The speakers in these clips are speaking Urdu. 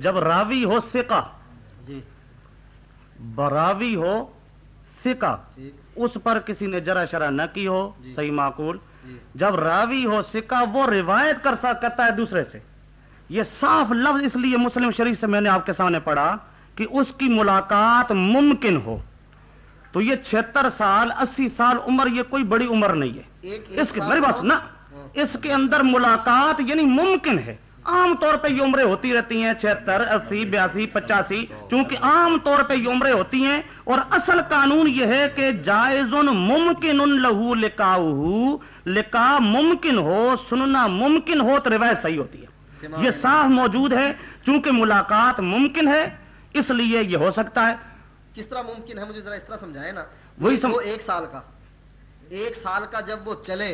جب راوی ہو سکا جی۔ براوی ہو سکا ٹھیک اس پر کسی نے جرا شرا نہ کی ہو جی۔ صحیح معقول۔ جی۔ جب راوی ہو سکا وہ روایت کر سکتا ہے دوسرے سے۔ یہ صاف لفظ اس لیے مسلم شریف سے میں نے آپ کے سامنے پڑھا کہ اس کی ملاقات ممکن ہو۔ تو یہ چھتر سال اسی سال عمر یہ کوئی بڑی عمر نہیں ہے۔ اس کی میری بات ہاں۔ اس کے اندر ملاقات یعنی ممکن ہے۔ عام طور پہ یہ عمریں ہوتی رہتی ہیں چھہتر اسی بیاسی پچاسی چونکہ عام طور پہ یہ عمریں ہوتی ہیں اور اصل قانون یہ ہے کہ جائز ممکن لہو لکاؤ لکا ممکن ہو سننا ممکن ہو تو روایت صحیح ہوتی ہے۔ یہ صاف موجود ہے چونکہ ملاقات ممکن ہے اس لیے یہ ہو سکتا ہے۔ کس طرح ممکن ہے مجھے ذرا اس طرح سمجھائے نا؟ وہی سم- وہ ایک سال کا۔ ایک سال کا جب وہ چلے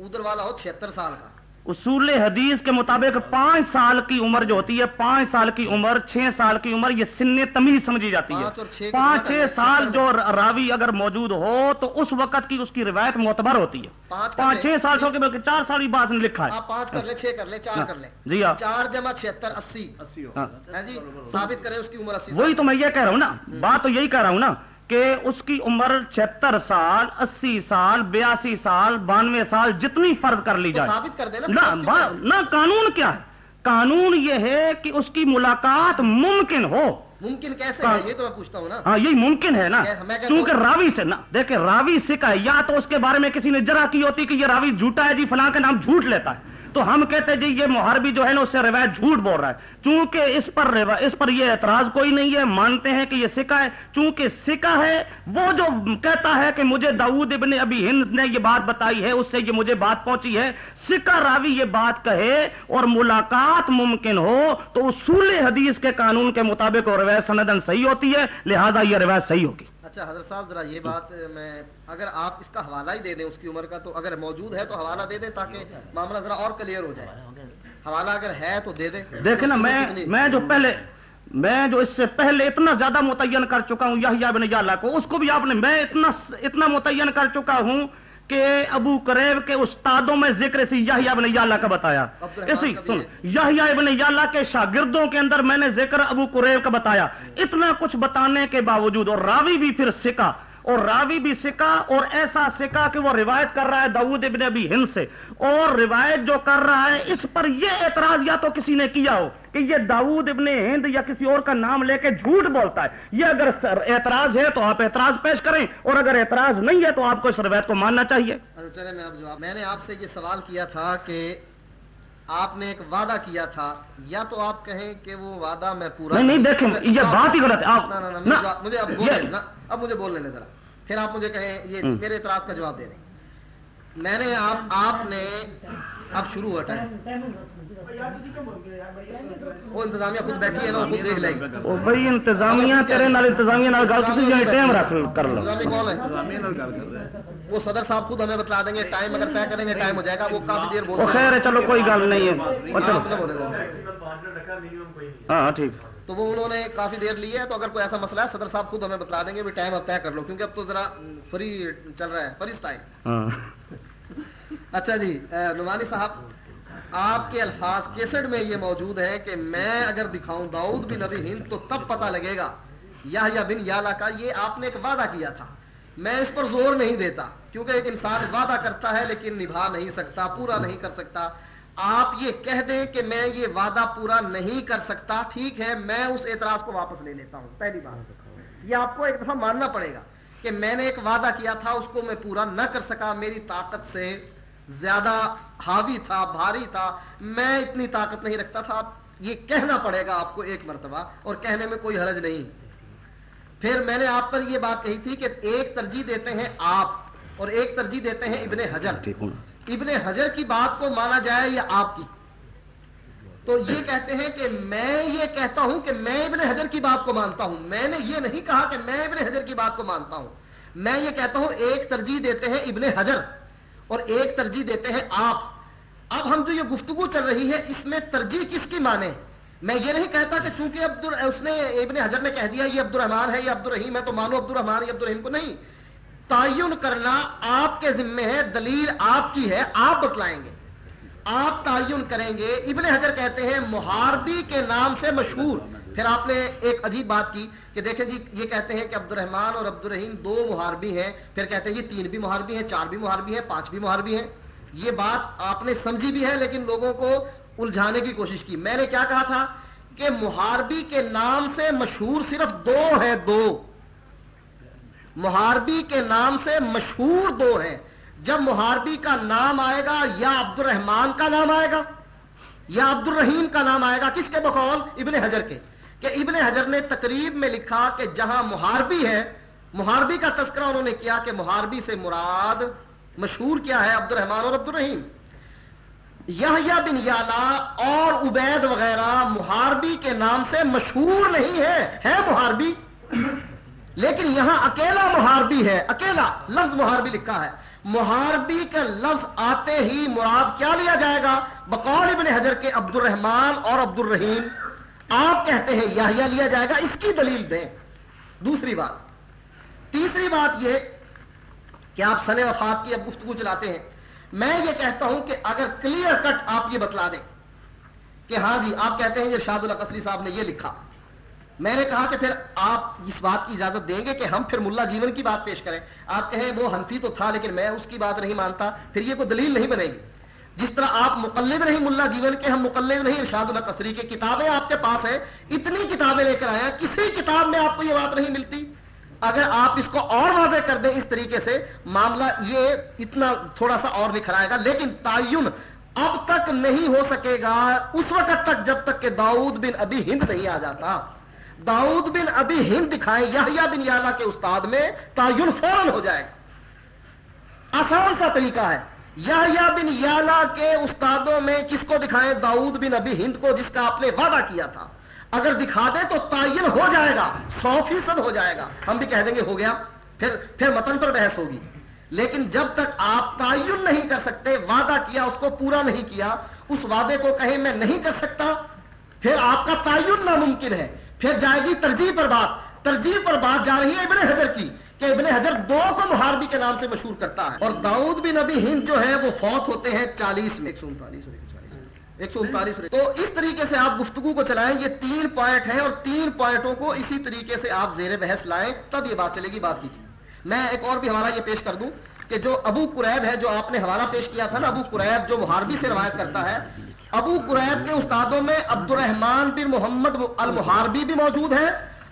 ادھر والا ہو چھہتر سال کا۔ اصول حدیث کے مطابق پانچ سال کی عمر جو ہوتی ہے پانچ سال کی عمر چھ سال کی عمر یہ سن تمیز سمجھی جاتی ہے۔ پانچ چھ؟ سال جو راوی اگر موجود ہو تو اس وقت کی اس کی روایت معتبر ہوتی ہے۔ پانچ۔ چھ سال کے بلکہ چار سال کی بات نے لکھا ہے۔ آپ پانچ کر لیں چھ کر لیں چار ہاں۔ کر لیں جی ہاں۔ چار جمع چھہتر اسی۔ ہاں۔ ہے جی؟ ثابت کریں اس کی عمر وہی تو میں یہ کہہ رہا ہوں نا۔ بات تو یہی کہہ رہا ہوں نا کہ اس کی عمر چھہتر سال اسی سال بیاسی سال بانوے سال جتنی فرض کر لی جائے۔ ثابت کر دینا نہ کے قانون کیا ہے؟ قانون یہ ہے کہ اس کی ملاقات ممکن ہو۔ ممکن کیسے ہے؟ یہ تو میں پوچھتا ہوں نا۔ ہاں یہی ممکن ہے نا۔ کہ میں کہتا چونکہ ہوں- راوی سے نا دیکھیں راوی سکا ہے۔ یا تو اس کے بارے میں کسی نے جرا کی ہوتی کہ یہ راوی جھوٹا ہے جی فلاں کا نام جھوٹ لیتا ہے۔ تو ہم کہتے ہیں جی یہ محربی جو ہے نا اس سے روایت جھوٹ بول رہا ہے۔ چونکہ اس پر اس پر یہ اعتراض کوئی نہیں ہے، مانتے ہیں کہ یہ سکا ہے۔ چونکہ سکا ہے، وہ جو کہتا ہے کہ مجھے داؤد ابن ابی ہند نے یہ بات بتائی ہے، اس سے یہ مجھے بات پہنچی ہے۔ سکا راوی یہ بات کہے اور ملاقات ممکن ہو تو اصول حدیث کے قانون کے مطابق وہ روایت سندن صحیح ہوتی ہے، لہٰذا یہ روایت صحیح ہوگی۔ اچھا حضرت صاحب ذرا یہ بات میں اگر آپ اس کا حوالہ ہی دے دیں اس کی عمر کا تو اگر موجود ہے تو حوالہ دے دیں تاکہ معاملہ ذرا اور کلیئر ہو جائے حوالہ اگر ہے تو دے دیں دیکھیں نا میں؟ میں جو پہلے میں جو اس سے پہلے اتنا زیادہ متعین کر چکا ہوں یحییٰ بن یعلا کو اس کو بھی آپ نے میں اتنا اتنا متعین کر چکا ہوں کہ ابو کریب کے استادوں میں ذکر اسی یحییٰ بن یعلا کا بتایا۔ اسی سن یحییٰ ابن یعلا کے شاگردوں کے اندر میں نے ذکر ابو کریب کا بتایا۔ اتنا کچھ بتانے کے باوجود اور راوی بھی پھر سکا اور راوی بھی سکا اور ایسا سکا کہ وہ روایت کر رہا ہے داؤد ابن ابی ہند سے۔ اور روایت جو کر رہا ہے، اس پر یہ اعتراض یا تو کسی نے کیا ہو کہ یہ داؤد ابن ہند یا کسی اور کا نام لے کے جھوٹ بولتا ہے۔ یہ اگر اعتراض ہے تو آپ اعتراض پیش کریں۔ اور اگر اعتراض نہیں ہے تو آپ کو اس روایت کو ماننا چاہیے۔ اچھا، چلے میں اب جواب میں نے آپ سے یہ سوال کیا تھا کہ آپ نے ایک وعدہ کیا تھا یا تو آپ کہیں کہ وہ وعدہ میں پورا نہیں دیکھیں یہ بات ہی غلط ہے مجھے اب بول اب مجھے بول لینے ذرا۔ پھر آپ مجھے کہیں یہ میرے اعتراض کا جواب دے دیں۔ میں نے آپ آپ نے اب شروع ہٹا ہے وہ انتظامیہ خود بیٹھی ہے نا خود دیکھ لے وہ بھئی انتظامیہ تیرے نال انتظامیہ نال گل کسی جے ٹائم رکھ کر لو۔ انتظامیہ کون ہے؟ انتظامیہ نال گل کر رہا ہے۔ وہ صدر صاحب خود ہمیں بتلا دیں گے ٹائم اگر طے کریں گے ٹائم ہو جائے گا وہ کافی دیر بولتے خیر ہے چلو کوئی گل نہیں ہے۔ ہاں ہاں ٹھیک۔ تو وہ انہوں نے کافی دیر لی ہے تو اگر کوئی ایسا مسئلہ ہے صدر صاحب خود ہمیں بتلا دیں گے بھی ٹائم اب طے کر لو کیونکہ اب تو ذرا فری چل رہا ہے فری سٹائل ہاں۔ اچھا جی اہ، نعمانی صاحب آپ کے الفاظ کیسٹ میں یہ موجود ہے کہ میں اگر دکھاؤں داؤد بن نبی ہند تو تب پتہ لگے گا یا بن یالا کا یہ آپ نے ایک وعدہ کیا تھا۔ میں اس پر زور نہیں دیتا، کیونکہ ایک انسان وعدہ کرتا ہے لیکن نبھا نہیں سکتا، پورا نہیں کر سکتا۔ آپ یہ کہہ دیں کہ میں یہ وعدہ پورا نہیں کر سکتا، ٹھیک ہے، میں اس اعتراض کو واپس لے لیتا ہوں۔ پہلی بات۔ یہ آپ کو ایک دفعہ ماننا پڑے گا کہ میں نے ایک وعدہ کیا تھا، اس کو میں پورا نہ کر سکا، میری طاقت سے زیادہ حاوی تھا، بھاری تھا، میں اتنی طاقت نہیں رکھتا تھا۔ یہ کہنا پڑے گا آپ کو ایک مرتبہ، اور کہنے میں کوئی حرج نہیں۔ پھر میں نے آپ پر یہ بات کہی تھی کہ ایک ترجیح دیتے ہیں آپ اور ایک ترجیح دیتے ہیں ابن حجر۔ ابن حجر کی بات کو مانا جائے یا آپ کی؟ تو یہ کہتے ہیں کہ میں یہ کہتا ہوں کہ میں ابن حجر کی بات کو مانتا ہوں۔ میں نے یہ نہیں کہا کہ میں ابن حجر کی بات کو مانتا ہوں۔ میں یہ کہتا ہوں ایک ترجیح دیتے ہیں ابن حجر اور ایک ترجیح دیتے ہیں آپ۔ اب ہم جو یہ گفتگو چل رہی ہے اس میں ترجیح کس کی مانے؟ میں یہ نہیں کہتا کہ چونکہ عبد اس نے ابن حجر نے کہہ دیا یہ عبد الرحمان ہے، یہ عبد الرحیم ہے، تو مانو عبد الرحمان یہ عبد الرحیم کو نہیں۔ تعین کرنا آپ کے ذمے ہے، دلیل آپ کی ہے، آپ بتلائیں گے۔ آپ تعین کریں گے۔ ابن حجر کہتے ہیں محاربی کے نام سے مشہور۔ پھر آپ نے ایک عجیب بات کی کہ دیکھیں جی یہ کہتے ہیں کہ عبد الرحمان اور عبد الرحیم دو محاربی ہیں۔ پھر کہتے ہیں جی تین بھی محاربی ہیں، چار بھی محاربی ہیں، پانچ بھی محاربی ہیں۔ یہ بات آپ نے سمجھی بھی ہے، لیکن لوگوں کو الجھانے کی کوشش کی۔ میں نے کیا کہا تھا کہ محاربی کے نام سے مشہور صرف دو ہیں، دو۔ محاربی کے نام سے مشہور دو ہیں۔ جب محاربی کا نام آئے گا، یا عبد الرحمان کا نام آئے گا، یا عبد الرحیم کا نام آئے گا، کس کے بقول؟ ابن حجر کے۔ کہ ابن حجر نے تقریب میں لکھا کہ جہاں محاربی ہے، محاربی کا تذکرہ انہوں نے کیا کہ محاربی سے مراد مشہور کیا ہے عبد الرحمان اور عبد الرحیم یا بن یالا اور عبید وغیرہ محاربی کے نام سے مشہور نہیں ہے ہے محاربی؟ لیکن یہاں اکیلا محاربی ہے، اکیلا لفظ محاربی لکھا ہے۔ محاربی کا لفظ آتے ہی مراد کیا لیا جائے گا؟ بقول ابن حجر کے عبد الرحمان اور عبد الرحیم آپ کہتے ہیں یا لیا جائے گا، اس کی دلیل دیں۔ دوسری بات۔ تیسری بات یہ کہ آپ سن وفات کی اب گفتگو چلاتے ہیں۔ میں یہ کہتا ہوں کہ اگر کلیئر کٹ آپ یہ بتلا دیں کہ ہاں جی آپ کہتے ہیں یہ شاد اللہ قصری صاحب نے یہ لکھا۔ میں نے کہا کہ پھر آپ اس بات کی اجازت دیں گے کہ ہم پھر ملا جیون کی بات پیش کریں۔ آپ کہیں وہ ہنفی تو تھا لیکن میں اس کی بات نہیں مانتا، پھر یہ کوئی دلیل نہیں بنے گی۔ جس طرح آپ مقلد نہیں ملا جیون کے، ہم مقلد نہیں، ارشاد اللہ قصری کے کتابیں آپ کے پاس ہیں۔ اتنی کتابیں لے کر آیا، کسی کتاب میں آپ کو یہ بات نہیں ملتی۔ اگر آپ اس کو اور واضح کر دیں اس طریقے سے، معاملہ یہ اتنا تھوڑا سا اور نکھرائے گا، لیکن تعین اب تک نہیں ہو سکے گا، اس وقت تک جب تک کہ داؤد بن ابھی ہند نہیں آ جاتا۔ داؤد بن ابھی ہند دکھائیں یا بن یالا کے استاد میں، تعین فوراً ہو جائے گا۔ آسان سا طریقہ ہے۔ یا بن یالا کے استادوں میں کس کو دکھائیں؟ داؤد بن ابھی ہند کو، جس کا آپ نے وعدہ کیا تھا۔ اگر دکھا دے تو تعین ہو جائے گا، سو فیصد ہو جائے گا۔ ہم بھی کہہ دیں گے، ہو گیا۔ پھر پھر متن پر بحث ہوگی۔ لیکن جب تک آپ تعین نہیں کر سکتے، وعدہ کیا، اس کو پورا نہیں کیا، اس وعدے کو کہیں میں نہیں کر سکتا، پھر آپ کا تعین ناممکن ہے۔ پھر جائے گی ترجیح پر بات۔ ترجیح پر بات جا رہی ہے ابن حجر کی کہ ابن حجر دو کو محاربی کے نام سے مشہور کرتا ہے۔ اور داؤد بن ابی ہند جو ہے، وہ فوت ہوتے ہیں چالیس میں۔ ایک سو انتالیس ایک سو انتالیس تو اس طریقے سے آپ گفتگو کو چلائیں، یہ تین پوائنٹ ہیں اور تین پوائنٹوں کو اسی طریقے سے آپ زیر بحث لائیں، تب یہ بات چلے گی، بات کیجیے۔ میں ایک اور بھی حوالہ یہ پیش کر دوں کہ جو ابو قریب ہے، جو آپ نے حوالہ پیش کیا تھا نا، ابو قریب جو محاربی سے روایت کرتا ہے، ابو قریب کے استادوں میں عبد الرحمان بن محمد المحاربی بھی موجود ہے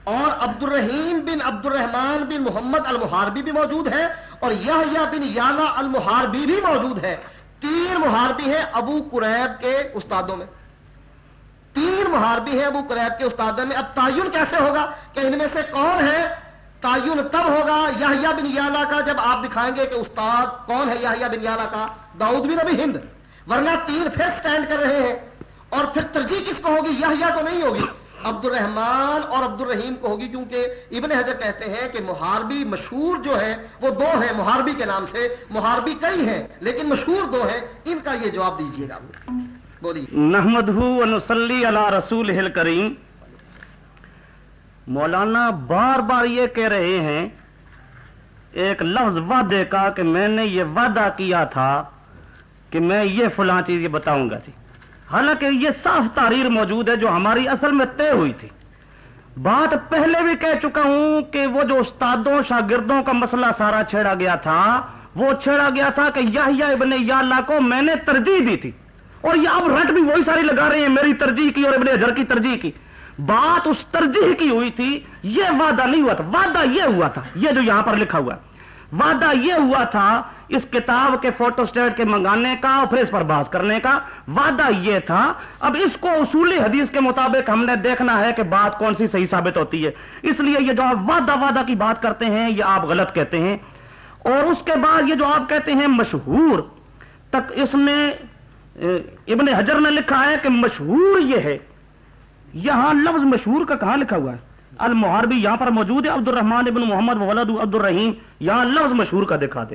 اور عبد الرحیم بن عبد الرحمان بن محمد المحاربی بھی موجود ہے اور یا بن یالا المحاربی بھی موجود ہے تین محاربی ہیں ابو قریب کے استادوں میں۔ تین محاربی ہیں ابو قریب کے استادوں میں۔ اب تعین کیسے ہوگا کہ ان میں سے کون ہے؟ تعین تب ہوگا یا بن یالا کا جب آپ دکھائیں گے کہ استاد کون ہے یا بن یالا کا۔ داؤد بن ابھی ہند۔ ورنہ تین پھر سٹینڈ کر رہے ہیں۔ اور پھر ترجیح کس کو ہوگی؟ یا تو نہیں ہوگی۔ عبد الرحمان اور عبد الرحیم کو ہوگی کیونکہ ابن حضر کہتے ہیں کہ محاربی مشہور جو ہے وہ دو ہیں، محاربی کے نام سے، محاربی کئی ہیں، لیکن مشہور دو ہیں۔ ان کا یہ جواب دیجیے گا۔ نحمد رسول ہل کریم مولانا بار بار یہ کہہ رہے ہیں، ایک لفظ وعدے کا کہ میں نے یہ وعدہ کیا تھا کہ میں یہ فلاں چیز یہ بتاؤں گا جی۔ حالانکہ یہ صاف تحریر موجود ہے جو ہماری اصل میں طے ہوئی تھی۔ بات پہلے بھی کہہ چکا ہوں کہ وہ جو استادوں، شاگردوں کا مسئلہ سارا چھیڑا گیا تھا، وہ چھیڑا گیا تھا کہ یا ابن یا اللہ کو میں نے ترجیح دی تھی۔ اور یہ اب رٹ بھی وہی ساری لگا رہے ہیں، میری ترجیح کی اور ابن اجر کی ترجیح کی۔ بات اس ترجیح کی ہوئی تھی، یہ وعدہ نہیں ہوا تھا، وعدہ یہ ہوا تھا، یہ جو یہاں پر لکھا ہوا وعدہ یہ ہوا تھا اس کتاب کے فوٹو سٹیٹ کے منگانے کا اور پھر اس پر بحث کرنے کا۔ وعدہ یہ تھا۔ اب اس کو اصولی حدیث کے مطابق ہم نے دیکھنا ہے کہ بات کون سی صحیح ثابت ہوتی ہے۔ اس لیے یہ جو آپ وعدہ وعدہ کی بات کرتے ہیں، یہ آپ غلط کہتے ہیں۔ اور اس کے بعد یہ جو آپ کہتے ہیں مشہور، تک اس میں ابن حجر نے لکھا ہے کہ مشہور یہ ہے۔ یہاں لفظ مشہور کا کہاں لکھا ہوا ہے؟ المحاربی یہاں پر موجود ہے عبد الرحمان ابن محمد ولد عبد الرحیم یہاں لفظ مشہور کا دکھا دے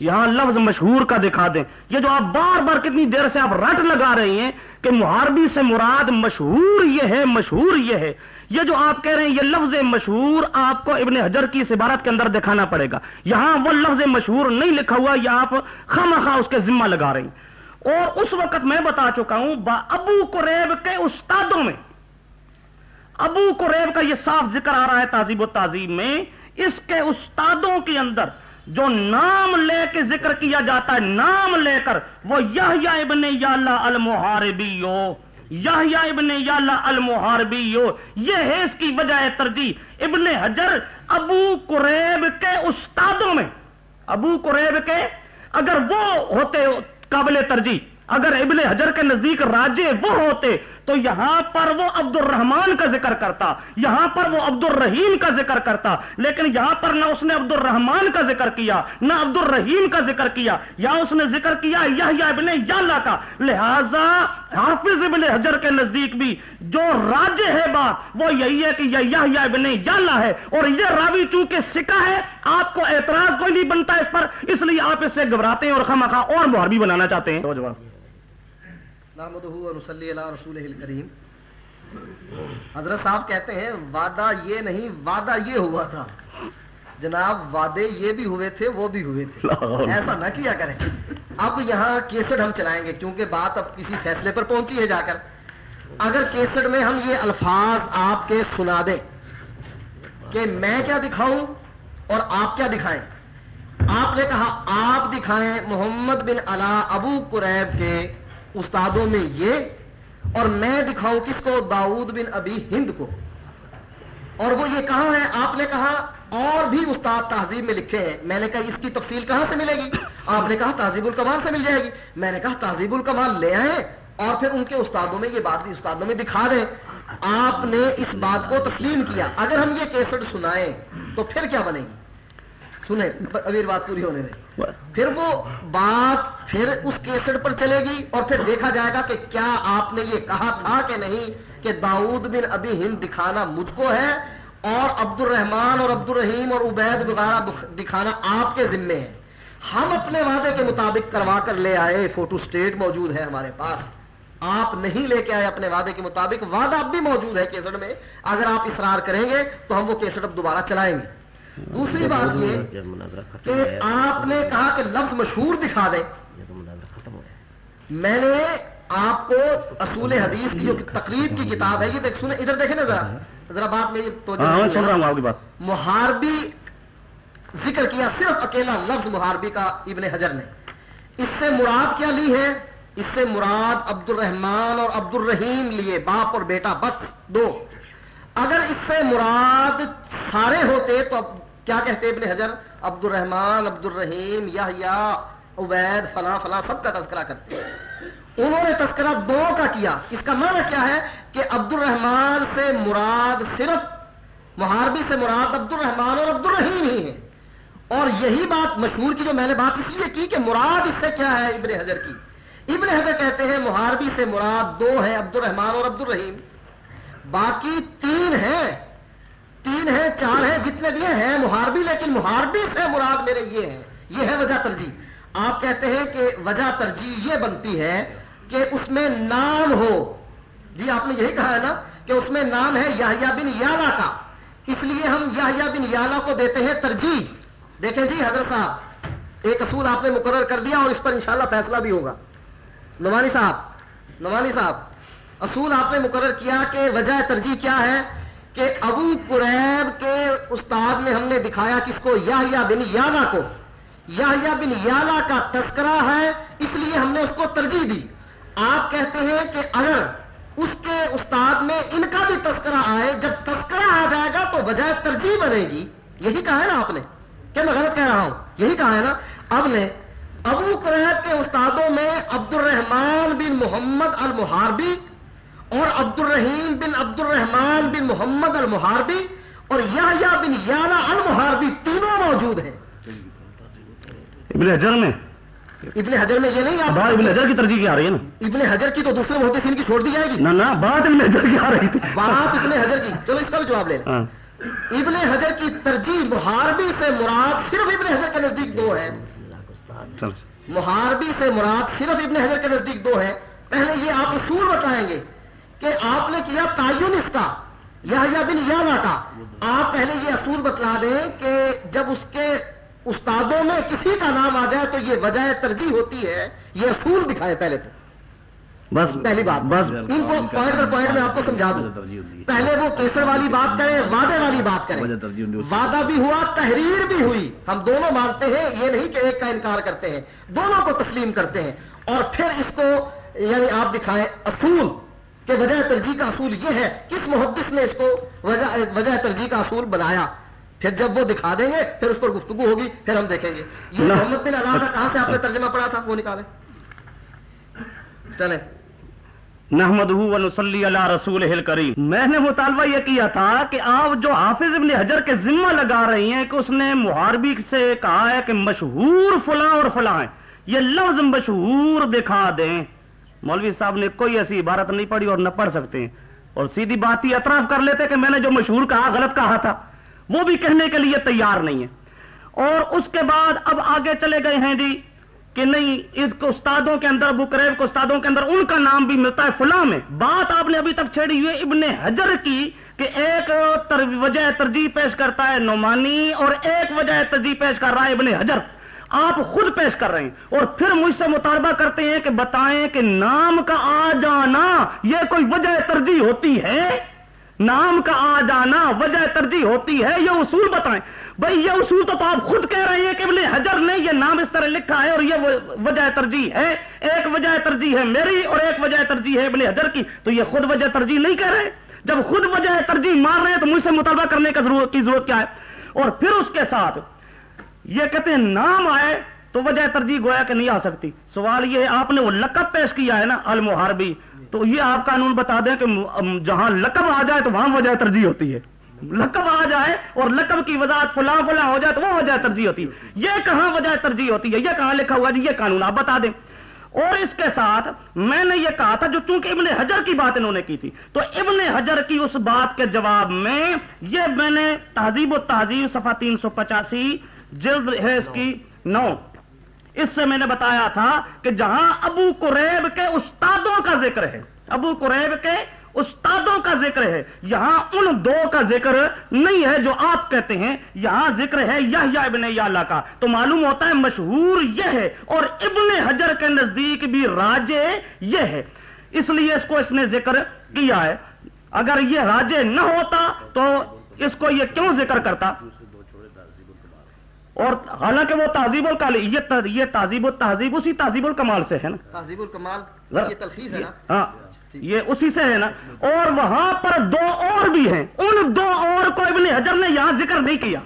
یہاں لفظ مشہور کا دکھا دیں۔ یہ جو آپ بار بار کتنی دیر سے آپ رٹ لگا رہے ہیں کہ محاربی سے مراد مشہور یہ ہے، مشہور یہ ہے۔ یہ جو آپ کہہ رہے ہیں، یہ لفظ مشہور آپ کو ابن حجر کی عبارت کے اندر دکھانا پڑے گا۔ یہاں وہ لفظ مشہور نہیں لکھا ہوا یہ آپ خام خواہ اس کے ذمہ لگا رہے ہیں۔ اور اس وقت میں بتا چکا ہوں، با ابو قریب کے استادوں میں ابو قریب کا یہ صاف ذکر آ رہا ہے تہذیب و تعظیم میں، اس کے استادوں کے اندر جو نام لے کے ذکر کیا جاتا ہے، نام لے کر، وہ یا ابن یالا المحاربی یا ابن یالا المحاربی یہ ہے اس کی وجہ ترجیح ابن حجر ابو قریب کے استادوں میں۔ ابو قریب کے اگر وہ ہوتے قابل ترجیح، اگر ابن حجر کے نزدیک راجے وہ ہوتے تو یہاں پر وہ عبد الرحمان کا ذکر کرتا، یہاں پر وہ عبد الرحیم کا ذکر کرتا، لیکن یہاں پر نہ اس نے عبد الرحمان کا ذکر کیا، نہ عبد الرحیم کا ذکر کیا، یا اس نے ذکر کیا یا ابن یا کا۔ لہذا حافظ ابن حجر کے نزدیک بھی جو راج ہے بات، وہ یہی ہے کہ یہ ابن یا ہے۔ اور یہ راوی چونکہ سکا ہے، آپ کو اعتراض کوئی نہیں بنتا اس پر، اس لیے آپ اس سے گھبراتے ہیں اور خامخواہ اور محربی بنانا چاہتے ہیں۔ جواب رسول کریم حضرت صاحب کہتے ہیں، وعدہ یہ نہیں، وعدہ یہ ہوا تھا۔ جناب، وعدے یہ بھی ہوئے تھے، وہ بھی ہوئے تھے۔ ایسا نہ کیا کریں۔ اب یہاں کیسٹ ہم چلائیں گے، کیونکہ بات اب کسی فیصلے پر پہنچی ہے جا کر۔ اگر کیسٹ میں ہم یہ الفاظ آپ کے سنا دیں کہ میں کیا دکھاؤں اور آپ کیا دکھائیں۔ آپ نے کہا، آپ دکھائیں محمد بن علا ابو قریب کے استادوں میں یہ اور میں دکھاؤں کس کو؟ داؤد بن ابی ہند کو۔ اور وہ یہ کہاں ہے؟ آپ نے کہا اور بھی استاد تہذیب میں لکھے ہیں۔ میں نے کہا اس کی تفصیل کہاں سے ملے گی؟ آپ نے کہا تہذیب الکمال سے مل جائے گی۔ میں نے کہا تہذیب الکمال لے آئے اور پھر ان کے استادوں میں یہ بات استادوں میں دکھا دیں۔ آپ نے اس بات کو تسلیم کیا۔ اگر ہم یہ کیسٹ سنائیں تو پھر کیا بنے گی؟ سنیں، ابھی بات پوری ہونے دیں۔ پھر وہ بات پھر اس کیسٹ پر چلے گی اور پھر دیکھا جائے گا کہ کیا آپ نے یہ کہا تھا کہ نہیں کہ داؤد بن ابھی ہند دکھانا مجھ کو ہے اور عبد الرحمان اور عبد الرحیم اور عبید وغیرہ دکھانا آپ کے ذمے ہے۔ ہم اپنے وعدے کے مطابق کروا کر لے آئے، فوٹو سٹیٹ موجود ہے ہمارے پاس۔ آپ نہیں لے کے آئے اپنے وعدے کے مطابق، وعدہ اب بھی موجود ہے کیسٹ میں۔ اگر آپ اصرار کریں گے تو ہم وہ کیسٹ اب دوبارہ چلائیں گے۔ دوسری بات یہ کہ آپ نے کہا کہ لفظ مشہور دکھا دیں۔ میں نے آپ کو اصول حدیث کی جو تقریب کی کتاب ہے یہ دیکھ سنے ادھر دیکھیں نا ذرا۔ ذرا بات میری تو محاربی ذکر کیا صرف اکیلا لفظ محاربی کا ابن حجر نے۔ اس سے مراد کیا لی ہے؟ اس سے مراد عبد الرحمان اور عبد الرحیم لیے باپ اور بیٹا بس دو۔ اگر اس سے مراد سارے ہوتے تو کیا کہتے ابن حجر؟ عبد الرحمان عبد الرحیم یا عبید، فلاں فلاں، سب کا تذکرہ کرتے انہوں نے تذکرہ دو کا کیا۔ اس کا معنی کیا ہے کہ عبد الرحمان سے مراد صرف محاربی سے مراد عبد الرحمان اور عبد الرحیم ہی ہے اور یہی بات مشہور کی جو میں نے بات اس لیے کی کہ مراد اس سے کیا ہے ابن حجر کی۔ ابن حجر کہتے ہیں محاربی سے مراد دو ہے عبد الرحمان اور عبد الرحیم باقی تین ہیں۔ تین ہیں، چار ہیں، جتنے بھی ہیں، محاربی، لیکن محاربی سے مراد میرے یہ ہیں۔ یہ ہے وجہ ترجیح۔ آپ کہتے ہیں کہ وجہ ترجیح یہ بنتی ہے کہ اس میں نام ہو۔ جی آپ نے یہی کہا ہے نا کہ اس میں نام ہے یاہیا بن یالا کا۔ اس لیے ہم یاہیا بن یالا کو دیتے ہیں ترجیح۔ دیکھیں جی حضرت صاحب، ایک اصول آپ نے مقرر کر دیا اور اس پر انشاءاللہ فیصلہ بھی ہوگا۔ نوانی صاحب نوانی صاحب اصول آپ نے مقرر کیا کہ وجہ ترجیح کیا ہے کہ ابو قریب کے استاد نے ہم نے دکھایا کس کو؟ یا بن یالا کو۔ یا بن یالا کا تذکرہ ہے، اس لیے ہم نے اس کو ترجیح دی۔ آپ کہتے ہیں کہ اگر اس کے استاد میں ان کا بھی تذکرہ آئے، جب تذکرہ آ جائے گا تو وجہ ترجیح بنے گی۔ یہی کہا ہے نا آپ نے؟ کیا میں غلط کہہ رہا ہوں؟ یہی کہا ہے نا؟ اب نے ابو قریب کے استادوں میں عبد الرحمان بن محمد المحاربی اور عبد الرحیم بن عبد الرحمان بن محمد المحاربی اور یا بن یالا المحاربی تینوں موجود ہیں۔ ابن حجر میں؟ ابن حجر میں یہ نہیں بات ابن حجر کی ترجیح کی آ رہی ہے نا۔ ابن حجر کی تو دوسرے محدثین کی چھوڑ دی جائے گی۔ نہ نہ بات ابن حجر کی آ رہی تھی۔ بات ابن حجر کی۔ چلو اس کا بھی جواب لے لیں۔ ہاں۔ ابن حجر کی ترجیح محاربی سے مراد صرف ابن حجر کے نزدیک دو ہے محاربی سے مراد صرف ابن حجر کے نزدیک دو ہے پہلے یہ آپ اصول بتائیں گے۔ کہ آپ نے کیا تعین اس کا؟ یا بن یا کا۔ آپ پہلے یہ اصول بتلا دیں کہ جب اس کے استادوں میں کسی کا نام آ جائے تو یہ وجہ ترجیح ہوتی ہے یہ اصول دکھائے پہلے تو۔ بس پہلی بات۔ بس۔ ان کو پوائنٹ پر پوائنٹ میں آپ کو سمجھا دوں۔ پہلے وہ کیسر والی بات کریں وعدے والی بات کریں۔ وعدہ بھی ہوا تحریر بھی ہوئی۔ ہم دونوں مانتے ہیں یہ نہیں کہ ایک کا انکار کرتے ہیں۔ دونوں کو تسلیم کرتے ہیں۔ اور پھر اس کو یعنی آپ دکھائیں اصول۔ کہ وجہ ترجیح کا اصول یہ ہے کس محدث نے اس کو وجہ وجہ ترجیح کا اصول بنایا؟ پھر جب وہ دکھا دیں گے پھر اس پر گفتگو ہوگی پھر ہم دیکھیں گے۔ یہ۔ محمد بن علاقہ کہاں سے آپ نے ترجمہ پڑھا تھا؟ وہ نکالیں۔ چلیں۔ نحمد علی رسول کریم میں نے مطالبہ یہ کیا تھا کہ آپ جو حافظ ابن حجر کے ذمہ لگا رہی ہیں کہ اس نے محاربی سے کہا ہے کہ مشہور فلاں اور فلاں ہیں یہ لفظ مشہور دکھا دیں۔ مولوی صاحب نے کوئی ایسی عبارت نہیں پڑھی اور نہ پڑھ سکتے ہیں۔ اور سیدھی بات ہی اطراف کر لیتے کہ میں نے جو مشہور کہا غلط کہا تھا، وہ بھی کہنے کے لیے تیار نہیں ہے۔ اور اس کے بعد اب آگے چلے گئے ہیں جی کہ نہیں، اس کو استادوں کے اندر بکریب کو استادوں کے اندر ان کا نام بھی ملتا ہے فلاں میں۔ بات آپ نے ابھی تک چھیڑی ہوئی ابن حجر کی کہ ایک تر، وجہ ترجیح پیش کرتا ہے نعمانی اور ایک وجہ ترجیح پیش کر رہا ہے ابن حجر۔ آپ خود پیش کر رہے ہیں اور پھر مجھ سے مطالبہ کرتے ہیں کہ بتائیں کہ نام کا آ جانا یہ کوئی وجہ ترجیح ہوتی ہے؟ نام کا آ جانا وجہ ترجیح ہوتی ہے یہ اصول بتائیں۔ بھائی یہ اصول تو, تو آپ خود کہہ رہے ہیں کہ ابن حجر نے یہ نام اس طرح لکھا ہے اور یہ وجہ ترجیح ہے۔ ایک وجہ ترجیح ہے میری اور ایک وجہ ترجیح ہے ابن حجر کی۔ تو یہ خود وجہ ترجیح نہیں کہہ رہے؟ جب خود وجہ ترجیح مار رہے ہیں تو مجھ سے مطالبہ کرنے کا ضرورت کی ضرورت کیا ہے؟ اور پھر اس کے ساتھ یہ کہتے ہیں نام آئے تو وجہ ترجیح گویا کہ نہیں آ سکتی۔ سوال یہ ہے، آپ نے وہ لقب پیش کیا ہے نا، المحاربی۔ تو یہ آپ قانون بتا دیں کہ جہاں لقب آ جائے تو وہاں وجہ ترجیح ہوتی ہے۔ لقب آ جائے اور لقب کی وضاحت فلاں فلاں ہو جائے تو وہ وجہ ترجیح ہوتی ہے۔ یہ کہاں وجہ ترجیح ہوتی ہے؟ یہ کہاں لکھا ہوا جی یہ قانون آپ بتا دیں۔ اور اس کے ساتھ میں نے یہ کہا تھا، جو چونکہ ابن حجر کی بات انہوں نے کی تھی، تو ابن حجر کی اس بات کے جواب میں یہ میں نے تہذیب و تہذیب صفحہ تین سو پچاسی جلد ہے اس کی نو۔ اس سے میں نے بتایا تھا کہ جہاں ابو قریب کے استادوں کا ذکر ہے، ابو قریب کے استادوں کا ذکر ہے، یہاں ان دو کا ذکر نہیں ہے جو آپ کہتے ہیں۔ یہاں ذکر ہے یا ابن یالا کا۔ تو معلوم ہوتا ہے مشہور یہ ہے اور ابن حجر کے نزدیک بھی راجے یہ ہے۔ اس لیے اس کو اس نے ذکر کیا ہے۔ اگر یہ راجے نہ ہوتا تو اس کو یہ کیوں ذکر کرتا؟ اور حالانکہ وہ تہذیب الکال یہ تہذیب و تہذیب اسی تہذیب الکمال سے ہے نا۔ تہذیب الکمال یہ تلخیص ہے نا؟ ہاں یہ اسی سے ہے نا۔ اور وہاں پر دو اور بھی ہیں۔ ان دو اور کو ابن حجر نے یہاں ذکر نہیں کیا۔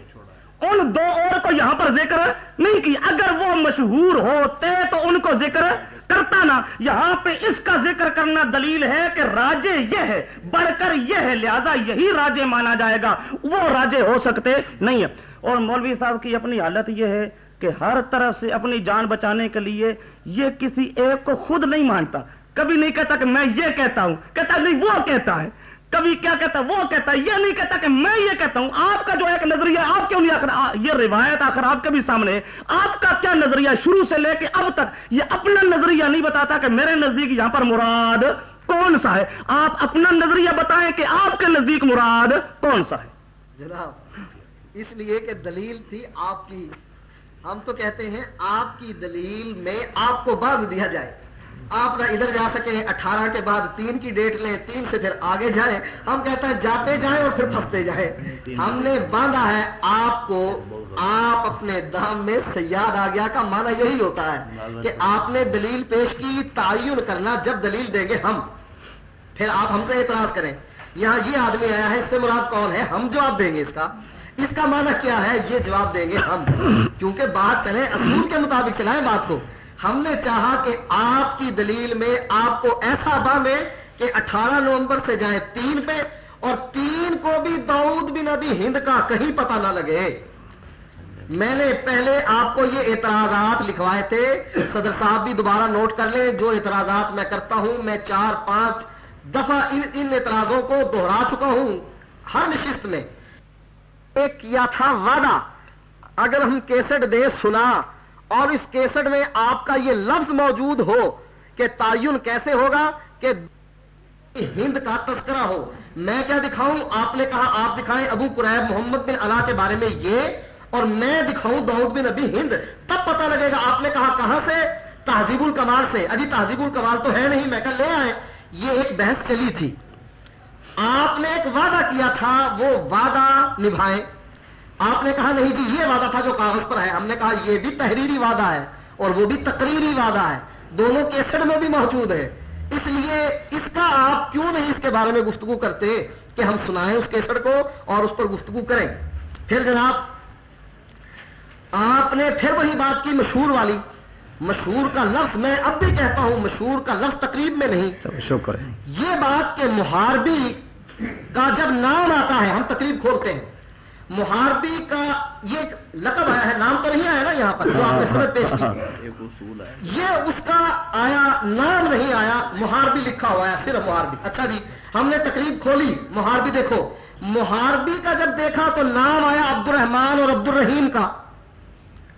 ان دو اور کو یہاں پر ذکر نہیں کیا۔ اگر وہ مشہور ہوتے تو ان کو ذکر کرتا نا۔ یہاں پہ اس کا ذکر کرنا دلیل ہے کہ راجے یہ ہے۔ بڑھ کر یہ ہے لہذا یہی راجے مانا جائے گا۔ وہ راجے ہو سکتے نہیں ہے اور مولوی صاحب کی اپنی حالت یہ ہے کہ ہر طرف سے اپنی جان بچانے کے لیے یہ کسی ایک کو خود نہیں مانتا۔ کبھی نہیں کہتا کہ میں یہ کہتا ہوں، کہتا نہیں، وہ کہتا ہے۔ کبھی کیا کہتا وہ کہتا ہے، یہ نہیں کہتا کہ میں یہ کہتا ہوں۔ آپ کا جو ایک نظریہ، آپ کیوں نہیں آخر؟ یہ روایت آخر آپ کے بھی سامنے آپ کا کیا نظریہ؟ شروع سے لے کے اب تک یہ اپنا نظریہ نہیں بتاتا کہ میرے نزدیک یہاں پر مراد کون سا ہے۔ آپ اپنا نظریہ بتائیں کہ آپ کے نزدیک مراد کون سا ہے۔ جناب اس لیے کہ دلیل تھی آپ کی۔ ہم تو کہتے ہیں آپ کی دلیل میں آپ کو باندھ دیا جائے۔ آپ نہ ادھر جا سکیں، اٹھارہ کے بعد تین کی ڈیٹ لیں، تین سے پھر آگے جائیں۔ ہم کہتے ہیں جاتے جائیں اور پھر پھنستے جائیں۔ ہم نے باندھا ہے، آپ کو آپ اپنے دام میں سیاد آ گیا کا معنی یہی ہوتا ہے کہ آپ نے دلیل پیش کی، تعین کرنا جب دلیل دیں گے ہم۔ پھر آپ ہم سے اعتراض کریں۔ یہاں یہ آدمی آیا ہے، اس سے مراد کون ہے؟ ہم جواب دیں گے اس کا۔ اس کا معنی کیا ہے؟ یہ جواب دیں گے ہم۔ کیونکہ بات چلے، اصول کے مطابق چلائیں بات کو۔ ہم نے چاہا کہ آپ کی دلیل میں آپ کو ایسا باندھے کہ اٹھارہ نومبر سے جائیں تین پہ اور تین کو بھی داؤد بن ابھی ہند کا کہیں پتہ نہ لگے۔ میں نے پہلے آپ کو یہ اعتراضات لکھوائے تھے۔ صدر صاحب بھی دوبارہ نوٹ کر لیں۔ جو اعتراضات میں کرتا ہوں، میں چار پانچ دفعہ ان ان اعتراضوں کو دوہرا چکا ہوں۔ ہر نشست میں۔ ایک کیا تھا وعدہ۔ اگر ہم کیسٹ دیں سنا، اور اس کیسٹ میں آپ کا یہ لفظ موجود ہو کہ تعین کیسے ہوگا کہ ہند کا تذکرہ ہو۔ میں کیا دکھاؤں؟ آپ نے کہا آپ دکھائیں ابو قریب محمد بن اللہ کے بارے میں یہ، اور میں دکھاؤں داؤد بن ابھی ہند۔ تب پتا لگے گا آپ نے کہا کہاں سے؟ تہذیب الکمال سے۔ اجی تہذیب الکمال تو ہے نہیں، میں کہا لے آئے۔ یہ ایک بحث چلی تھی۔ آپ نے ایک وعدہ کیا تھا وہ وعدہ نبھائیں۔ آپ نے کہا نہیں جی یہ وعدہ تھا جو کاغذ پر ہے۔ ہم نے کہا یہ بھی تحریری وعدہ ہے اور وہ بھی تقریری وعدہ ہے۔ دونوں کیسٹ میں بھی موجود ہے۔ اس لیے اس کا آپ کیوں نہیں اس کے بارے میں گفتگو کرتے کہ ہم سنائیں اس کیسٹ کو اور اس پر گفتگو کریں؟ پھر جناب آپ نے پھر وہی بات کی مشہور والی۔ مشہور کا لفظ میں اب بھی کہتا ہوں مشہور کا لفظ تقریب میں نہیں۔ شکر یہ بات کہ محاربی کا جب نام آتا ہے ہم تقریب کھولتے ہیں۔ محاربی کا یہ لقب آیا ہے نام تو نہیں آیا نا یہاں پر جو آپ نے سمجھ پیش کی۔ یہ اس کا آیا نام نہیں آیا محاربی لکھا ہوا ہے صرف محاربی۔ اچھا جی ہم نے تقریب کھولی محاربی دیکھو۔ محاربی کا جب دیکھا تو نام آیا عبد الرحمان اور عبد الرحیم کا۔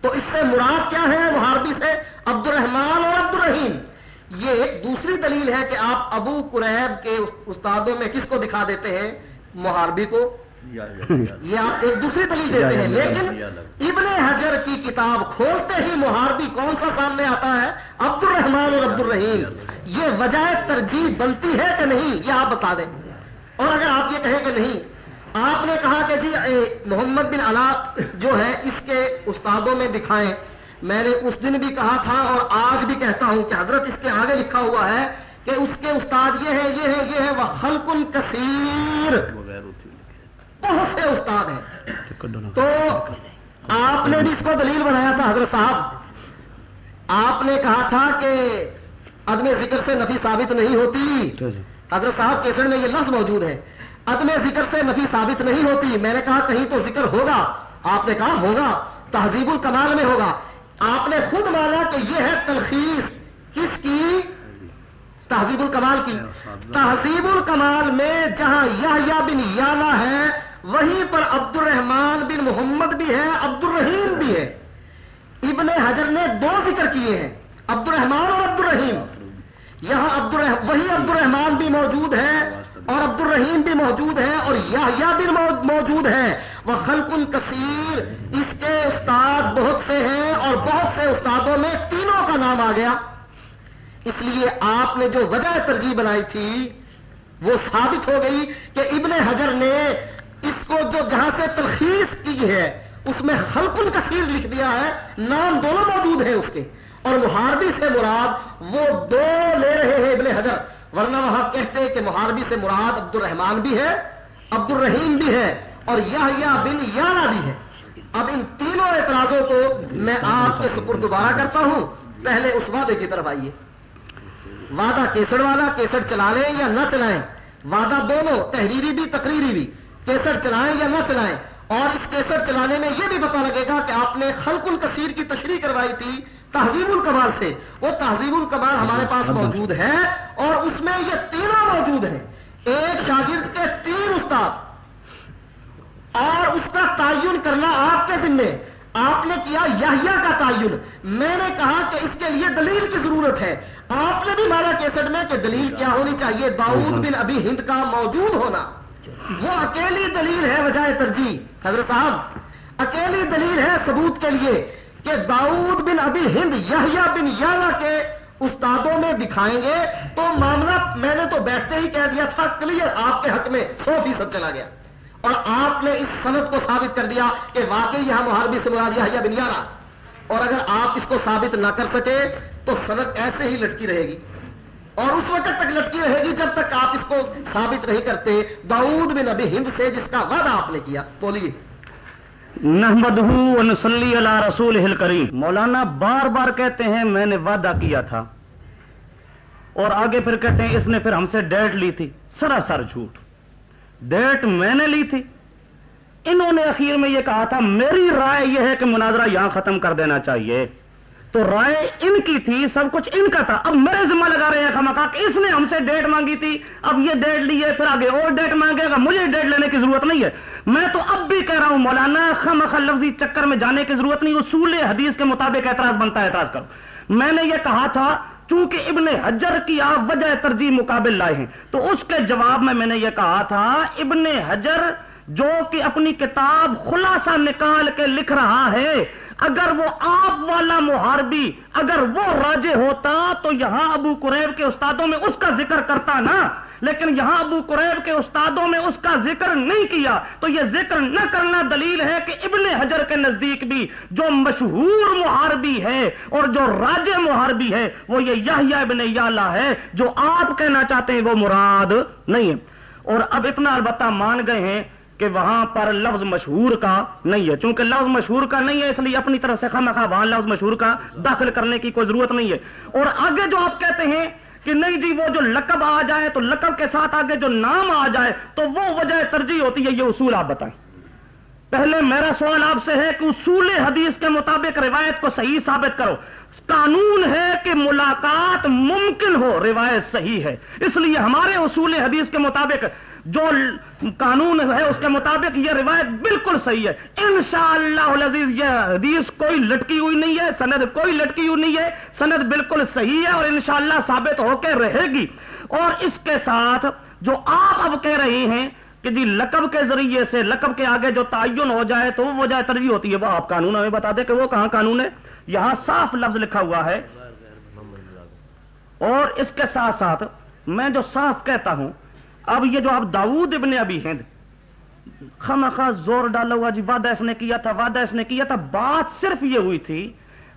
تو اس سے مراد کیا ہے محاربی سے؟ عبد الرحمان اور عبد الرحیم یہ ایک دوسری دلیل ہے کہ آپ ابو قریب کے استادوں میں کس کو دکھا دیتے ہیں؟ محاربی کو۔ یہ آپ ایک دوسری دلیل دیتے ہیں۔ لیکن ابن حجر کی کتاب کھولتے ہی محاربی کون سا سامنے آتا ہے؟ عبد الرحمان اور عبد الرحیم یہ وجہ ترجیح بنتی ہے کہ نہیں؟ یہ آپ بتا دیں۔ اور اگر آپ یہ کہیں کہ نہیں، آپ نے کہا کہ جی محمد بن علا جو ہے اس کے استادوں میں دکھائیں۔ میں نے اس دن بھی کہا تھا اور آج بھی کہتا ہوں کہ حضرت اس کے آگے لکھا ہوا ہے کہ اس کے استاد یہ ہے یہ ہے یہ ہے وہ خلق کثیر۔ بہت سے استاد ہیں۔ تو آپ نے بھی اس کو دلیل بنایا تھا حضرت صاحب۔ آپ نے کہا تھا کہ عدم ذکر سے نفی ثابت نہیں ہوتی۔ حضرت صاحب کیسر میں یہ لفظ موجود ہے۔ عدم ذکر سے نفی ثابت نہیں ہوتی۔ میں نے کہا کہیں تو ذکر ہوگا۔ آپ نے کہا ہوگا۔ تہذیب الکمال میں ہوگا۔ آپ نے خود مانا کہ یہ ہے تلخیص. کس کی؟ تہذیب الکمال کی. تہذیب الکمال میں جہاں یا بن یالا ہے وہیں پر عبد الرحمان بن محمد بھی ہے عبد الرحیم بھی ہے ابن حجر نے دو ذکر کیے ہیں عبد الرحمان اور عبد الرحیم یہاں عبد وہی عبد الرحمان بھی موجود ہے اور عبد الرحیم بھی موجود ہے اور یا بھی موجود ہے وہ خلق کثیر اس کے استاد بہت سے ہیں. اور بہت سے استادوں میں تینوں کا نام آ گیا۔ اس لیے آپ نے جو وجہ ترجیح بنائی تھی، وہ ثابت ہو گئی کہ ابن حجر نے اس کو جو جہاں سے تلخیص کی ہے، اس میں خلق کثیر لکھ دیا ہے، نام دونوں موجود ہیں اس کے۔ اور محاربی سے مراد وہ دو لے رہے ہیں ابن حجر۔ ورنہ وہاں کہتے کہ محاربی سے مراد عبد الرحمان بھی ہے عبد الرحیم بھی ہے، اور یا بن یانا بھی ہے۔ اب ان تینوں اعتراضوں کو میں آپ کے سپر دوبارہ کرتا ہوں۔ پہلے اس وعدے کی طرف آئیے۔ وعدہ کیسڑ والا کیسڑ چلا لیں یا نہ چلائیں؟ وعدہ دونوں، تحریری بھی، تقریری بھی۔ کیسٹ چلائیں یا نہ چلائیں؟ اور اس کیسٹ چلانے میں یہ بھی پتا لگے گا کہ آپ نے خلق الکثیر کی تشریح کروائی تھی تہذیب الکمال سے۔ وہ تہذیب الکمال ہمارے پاس موجود ہے اور اس میں یہ تینوں موجود ہیں۔ ایک شاگرد کے تین استاد۔ اور اس کا تعین کرنا آپ کے ذمے۔ آپ نے کیا یحییٰ کا تعین؟ میں نے کہا کہ اس کے لیے دلیل کی ضرورت ہے۔ آپ نے بھی مانا کیسٹ میں کہ دلیل کیا ہونی چاہیے۔ داؤد بن ابھی ہند کا موجود ہونا۔ وہ اکیلی دلیل ہے وجہ ترجیح۔ حضرت صاحب، اکیلی دلیل ہے ثبوت کے لیے کہ داؤد بن ابھی ہند یحییٰ بن یالا کے استادوں میں دکھائیں گے۔ تو معاملہ میں نے تو بیٹھتے ہی کہہ دیا تھا، کلیئر آپ کے حق میں سو فیصد چلا گیا۔ اور آپ نے اس صنعت کو ثابت کر دیا کہ واقعی یہاں محربی سے مراد یحییٰ بن یالا اور اگر آپ اس کو ثابت نہ کر سکے تو صنعت ایسے ہی لٹکی رہے گی۔ اور اس وقت تک لٹکی رہے گی جب تک آپ اس کو ثابت نہیں کرتے۔ داؤد بن ابھی ہند سے جس کا وعدہ آپ نے کیا۔ بولیے۔ رسول کریم مولانا بار بار کہتے ہیں، میں نے وعدہ کیا تھا۔ اور آگے پھر کہتے ہیں، اس نے پھر ہم سے ڈیٹ لی تھی۔ سراسر جھوٹ۔ ڈیٹ میں نے لی تھی۔ انہوں نے اخیر میں یہ کہا تھا، میری رائے یہ ہے کہ مناظرہ یہاں ختم کر دینا چاہیے۔ تو رائے ان کی تھی، سب کچھ ان کا تھا۔ اب میرے ذمہ لگا رہے ہیں کہ اس نے ہم سے ڈیٹ مانگی تھی۔ اب یہ ڈیٹ لی ہے، پھر آگے اور ڈیٹ مانگے۔ گا مجھے ڈیٹ لینے کی ضرورت نہیں ہے، میں تو اب بھی کہہ رہا ہوں، مولانا خم لفظی چکر میں جانے کی ضرورت نہیں، اصول حدیث کے مطابق اعتراض بنتا ہے، اعتراض کرو۔ میں نے یہ کہا تھا چونکہ ابن حجر کی آپ وجہ ترجیح مقابل لائے ہیں، تو اس کے جواب میں میں نے یہ کہا تھا، ابن حجر جو کہ اپنی کتاب خلاصہ نکال کے لکھ رہا ہے، اگر وہ آپ والا محاربی اگر وہ راجے ہوتا تو یہاں ابو قریب کے استادوں میں اس کا ذکر کرتا نا۔ لیکن یہاں ابو قریب کے استادوں میں اس کا ذکر نہیں کیا، تو یہ ذکر نہ کرنا دلیل ہے کہ ابن حجر کے نزدیک بھی جو مشہور محاربی ہے اور جو راج محاربی ہے، وہ یہ ابن یالا ہے، جو آپ کہنا چاہتے ہیں وہ مراد نہیں ہے۔ اور اب اتنا البتہ مان گئے ہیں کہ وہاں پر لفظ مشہور کا نہیں ہے۔ چونکہ لفظ مشہور کا نہیں ہے، اس لیے اپنی طرف سے خواہ وہاں لفظ مشہور کا داخل کرنے کی کوئی ضرورت نہیں ہے۔ اور آگے جو آپ کہتے ہیں کہ نہیں جی وہ جو لقب آ جائے تو لقب کے ساتھ آگے جو نام آ جائے تو وہ وجہ ترجیح ہوتی ہے یہ اصول آپ بتائیں۔ پہلے میرا سوال آپ سے ہے کہ اصول حدیث کے مطابق روایت کو صحیح ثابت کرو۔ قانون ہے کہ ملاقات ممکن ہو، روایت صحیح ہے۔ اس لیے ہمارے اصول حدیث کے مطابق جو قانون ہے اس کے مطابق یہ روایت بالکل صحیح ہے۔ انشاءاللہ یہ حدیث کوئی لٹکی ہوئی نہیں ہے، سند کوئی لٹکی ہوئی نہیں ہے، سند بالکل صحیح ہے اور انشاءاللہ ثابت ہو کے رہے گی۔ اور اس کے ساتھ جو آپ اب کہہ رہے ہیں کہ جی لقب کے ذریعے سے لقب کے آگے جو تعین ہو جائے تو وہ وجہ ترجیح ہوتی ہے۔ وہ آپ قانون ہمیں بتا دیں کہ وہ کہاں قانون ہے۔ یہاں صاف لفظ لکھا ہوا ہے۔ اور اس کے ساتھ ساتھ میں جو صاف کہتا ہوں اب یہ جو اب داود ابن ابھی ہند خواہ زور ڈالا ہوا جی وعدہ اس نے کیا تھا، وعدہ اس نے کیا تھا۔ بات صرف یہ ہوئی تھی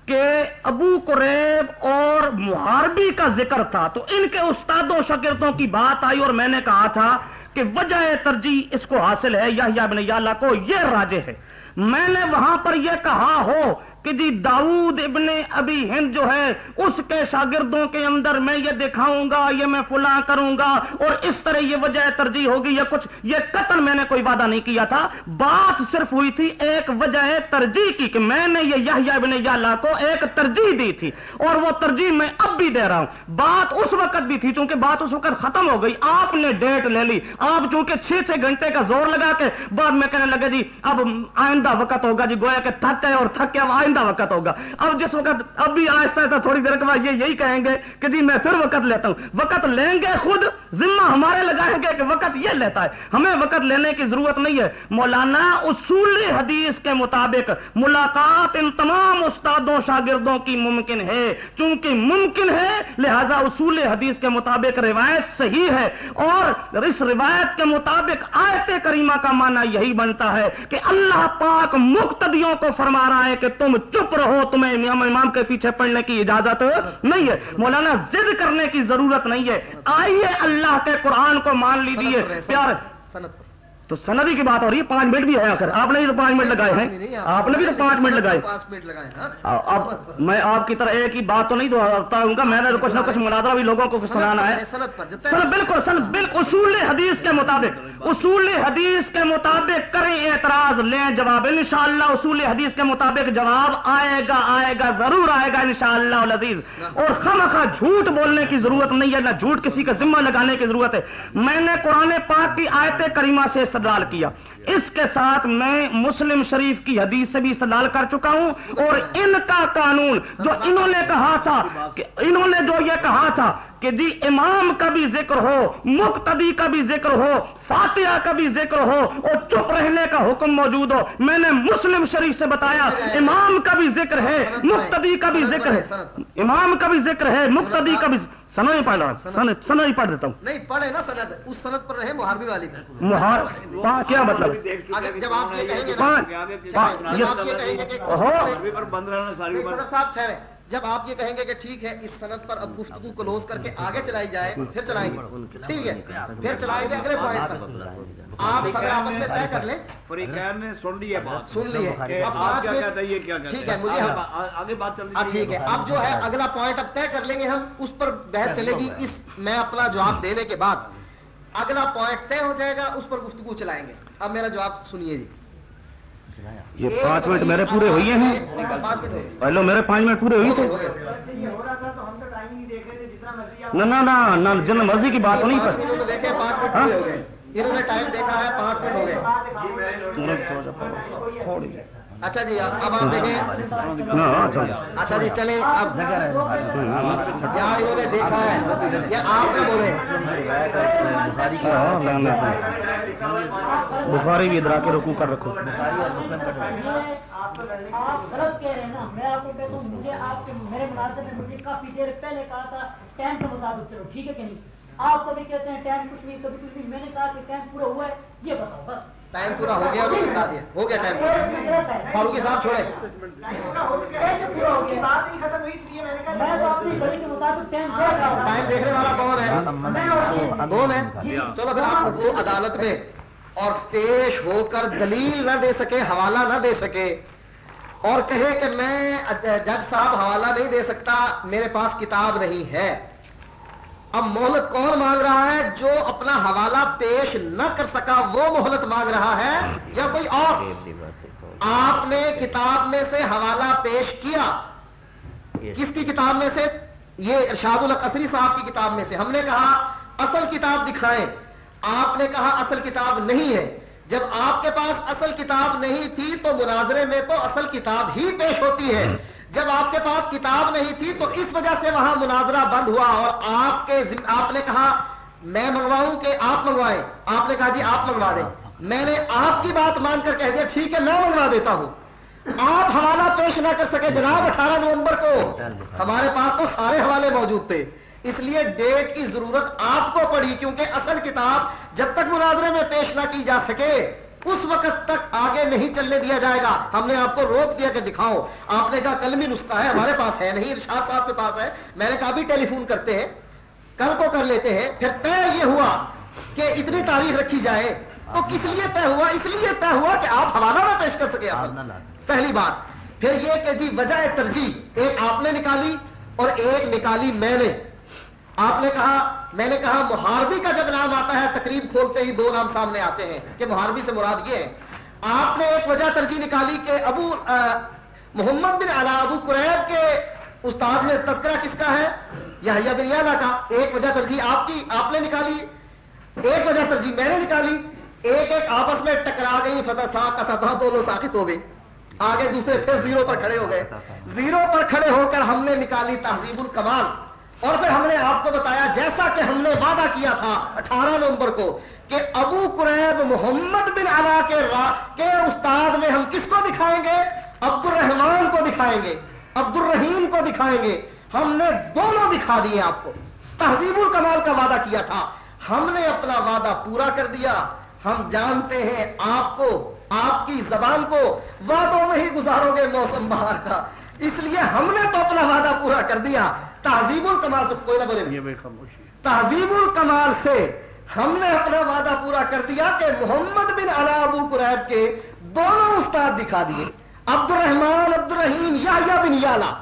کہ ابو قریب اور محاربی کا ذکر تھا۔ تو ان کے استادوں شکرتوں کی بات آئی اور میں نے کہا تھا کہ وجہ ترجیح اس کو حاصل ہے یا ابن یالا کو یہ راجے ہے۔ میں نے وہاں پر یہ کہا ہو کہ جی داؤد ابن ابھی ہند جو ہے، اس کے شاگردوں کے اندر میں یہ دکھاؤں گا، یہ میں فلاں کروں گا، اور اس طرح یہ وجہ ترجیح ہوگی یا کچھ، یہ قتل میں نے کوئی وعدہ نہیں کیا تھا۔ بات صرف ہوئی تھی ایک وجہ ترجیح کی کہ میں نے یہ ابن یالا کو ایک ترجیح دی تھی، اور وہ ترجیح میں اب بھی دے رہا ہوں۔ بات اس وقت بھی تھی، چونکہ بات اس وقت ختم ہو گئی، آپ نے ڈیٹ لے لی۔ آپ چونکہ چھ چھ گھنٹے کا زور لگا کے بعد میں کہنے لگے جی اب آئندہ وقت ہوگا جی گویا کہ تھک ہے اور تھک کے اب آئندہ وقت ہوگا۔ اب جس وقت اب بھی آہستہ آہستہ تھوڑی دیر کے بعد یہ یہی کہیں گے کہ جی میں پھر وقت لیتا ہوں۔ وقت لیں گے خود، ذمہ ہمارے لگائیں گے کہ وقت یہ لیتا ہے۔ ہمیں وقت لینے کی ضرورت نہیں ہے۔ مولانا اصول حدیث کے مطابق ملاقات ان تمام استادوں، شاگردوں کی ممکن ہے۔ چونکہ ممکن ہے، لہذا اصول حدیث کے مطابق روایت صحیح ہے۔ اور اس روایت کے مطابق آیت کریمہ کا معنی یہی بنتا ہے کہ اللہ پاک مقتدیوں کو فرما رہا ہے کہ تم چپ رہو تمہیں امام امام کے پیچھے پڑھنے کی اجازت نہیں ہے۔ مولانا ضد کرنے کی ضرورت نہیں ہے۔ آئیے اللہ کے قرآن کو مان لیجیے پیار تو سندی کی بات ہو رہی ہے پانچ منٹ بھی ہے آخر۔ آپ نے بھی تو پانچ منٹ لگائے ہیں۔ آپ نے بھی تو پانچ منٹ لگائے۔ ہاں۔ اب میں آپ کی طرح ایک ہی بات تو نہیں دوہراتا ہوں گا۔ میں نے کچھ نہ کچھ مناظرہ بھی لوگوں کو سنانا ہے۔ بالکل سن بالکل اصول حدیث کے مطابق اصول حدیث کے مطابق کریں اعتراض لیں جواب۔ انشاءاللہ اصول حدیث کے مطابق جواب آئے گا آئے گا ضرور آئے گا انشاءاللہ العزیز۔ اور خم خواہ جھوٹ بولنے کی ضرورت نہیں ہے نہ جھوٹ کسی کا ذمہ لگانے کی ضرورت ہے۔ میں نے قرآن پاک کی آیت کریمہ سے استدلال کیا۔ اس کے ساتھ میں مسلم شریف کی حدیث سے بھی استدلال کر چکا ہوں اور ان کا قانون جو انہوں نے کہا تھا کہ انہوں نے جو یہ کہا تھا کہ جی امام کا بھی ذکر ہو، مقتدی کا بھی ذکر ہو، فاتحہ کا بھی ذکر ہو اور چپ رہنے کا حکم موجود ہو۔ میں نے مسلم شریف سے بتایا، امام کا بھی ذکر ہے، مقتدی کا بھی ذکر ہے۔ امام کا بھی ذکر ہے، مقتدی کا بھی سنا ہی پڑھ سنا ہی پڑھ دیتا ہوں۔ نہیں پڑھے نا سند۔ اس سند پر رہے محاربی والی۔ محار کیا مطلب؟ جب آپ یہ کہیں گے صاحب ٹھہرے۔ جب آپ یہ کہیں گے کہ ٹھیک ہے اس صنعت پر اب گفتگو کلوز کر کے آگے چلائی جائے پھر چلائیں گے۔ ٹھیک ہے پھر چلائیں گے اگلے پوائنٹ پر۔ آپ صدر آپس میں طے کر لیں۔ سن لی ہے سن لی ہے۔ اب پانچ منٹ ٹھیک ہے مجھے آگے بات چل رہی ٹھیک ہے۔ اب جو ہے اگلا پوائنٹ اب طے کر لیں گے ہم اس پر بحث چلے گی۔ اس میں اپنا جواب دینے کے بعد اگلا پوائنٹ طے ہو جائے گا اس پر گفتگو چلائیں گے۔ اب میرا جواب سنیے جی۔ یہ پانچ منٹ میرے پورے ہوئے ہیں پہلو میرے پانچ منٹ پورے ہوئی تھے نہ نہ جن مرضی کی بات نہیں ہاں؟ انہوں نے ٹائم دیکھا ہے پانچ منٹ ہو گئے۔ اچھا جی اب آپ دیکھیں۔ اچھا جی۔ چلیں۔ اب یہاں انہوں نے دیکھا ہے۔ یا آپ نے بولے بخاری بھی ادرا کے رکو کر رکھو۔ آپ غلط کہہ رہے ہیں نا میں آپ کو کہتا ہوں مجھے آپ کے میرے مناسب میں مجھے کافی دیر پہلے کہا تھا ٹائم کے مطابق چلو ٹھیک ہے کہ نہیں آپ کبھی کہتے ہیں ٹائم کچھ نہیں کبھی کچھ نہیں میں نے کہا کہ ٹائم پورا ہوا ہے یہ بتاؤ بس۔ ٹائم پورا ہو گیا ابھی بتا دیا۔ ہو گیا ٹائم پورا۔ فاروقی صاحب چھوڑے۔ ٹائم دیکھنے والا کون ہے؟ کون ہے؟ چلو پھر آپ وہ عدالت میں اور پیش ہو کر دلیل نہ دے سکے، حوالہ نہ دے سکے اور کہے کہ میں جج صاحب حوالہ نہیں دے سکتا، میرے پاس کتاب نہیں ہے۔ اب مہلت کون مانگ رہا ہے؟ جو اپنا حوالہ پیش نہ کر سکا، وہ مہلت مانگ رہا ہے یا کوئی اور؟ آپ نے کتاب میں سے حوالہ پیش کیا۔ کس کی کتاب میں سے؟ یہ ارشاد القصری صاحب کی کتاب میں سے۔ ہم نے کہا، اصل کتاب دکھائیں۔ آپ نے کہا، اصل کتاب نہیں ہے۔ جب آپ کے پاس اصل کتاب نہیں تھی تو مناظرے میں تو اصل کتاب ہی پیش ہوتی ہے۔ جب آپ کے پاس کتاب نہیں تھی تو اس وجہ سے وہاں مناظرہ بند ہوا اور آپ کے آپ نے کہا، میں منگواؤں کہ آپ منگوائیں۔ آپ نے کہا جی آپ منگوا دیں۔ میں نے آپ کی بات مان کر کہہ دیا، ٹھیک ہے، میں منگوا دیتا ہوں۔ آپ حوالہ پیش نہ کر سکے جناب اٹھارہ نومبر کو۔ ہمارے پاس تو سارے حوالے موجود تھے۔ اس لیے ڈیٹ کی ضرورت آپ کو پڑی کیونکہ اصل کتاب جب تک مناظرے میں پیش نہ کی جا سکے۔ اس وقت تک آگے نہیں چلنے دیا جائے گا۔ ہم نے آپ کو روک دیا کہ دکھاؤ۔ آپ نے کہا کلمی نسخہ ہے، ہمارے پاس ہے نہیں، ارشاد صاحب کے پاس ہے۔ میں نے کہا بھی ٹیلی فون کرتے ہیں، کل کو کر لیتے ہیں۔ پھر طے یہ ہوا کہ اتنی تاریخ رکھی جائے تو کس لیے طے ہوا؟ اس لیے طے ہوا کہ آپ حوالہ نہ پیش کر سکے اصل۔ پہلی بات۔ پھر یہ کہ جی وجہ ترجیح، ایک آپ نے نکالی اور ایک نکالی میں نے۔ آپ نے کہا، میں نے کہا، محاربی کا جب نام آتا ہے، تقریب کھولتے ہی دو نام سامنے آتے ہیں کہ محاربی سے مراد یہ ہے۔ آپ نے ایک وجہ ترجیح نکالی کہ ابو محمد بن علا، ابو قریب کے استاد میں تذکرہ کس کا ہے؟ یحییٰ بن یعلا کا۔ ایک وجہ ترجیح آپ کی، آپ نے نکالی۔ ایک وجہ ترجیح میں نے نکالی۔ ایک ایک آپس میں ٹکرا گئی فتح ساق کا تھا دونوں ساخت ہو گئی آگے دوسرے پھر زیرو پر کھڑے ہو گئے۔ زیرو پر کھڑے ہو کر ہم نے نکالی تہذیب الکمال۔ اور پھر ہم نے آپ کو بتایا جیسا کہ ہم نے وعدہ کیا تھا اٹھارہ نومبر کو کہ ابو قریب محمد بن علا کے را کے استاد میں ہم کس کو دکھائیں گے؟ عبد الرحمان کو دکھائیں گے عبد الرحیم کو دکھائیں گے۔ ہم نے دونوں دکھا دیے آپ کو۔ تہذیب الکمال کا وعدہ کیا تھا۔ ہم نے اپنا وعدہ پورا کر دیا۔ ہم جانتے ہیں آپ کو، آپ کی زبان کو۔ وعدوں میں ہی گزارو گے موسم بہار کا۔ اس لیے ہم نے تو اپنا وعدہ پورا کر دیا۔ تہذیب الکمال سے کوئی نہ بولے۔ یہ بھی خاموشی تہذیب الکمال سے ہم نے اپنا وعدہ پورا کر دیا کہ محمد بن علا ابو قریب کے دونوں استاد دکھا دیے۔ عبد الرحمان عبد الرحیم یا بن یالا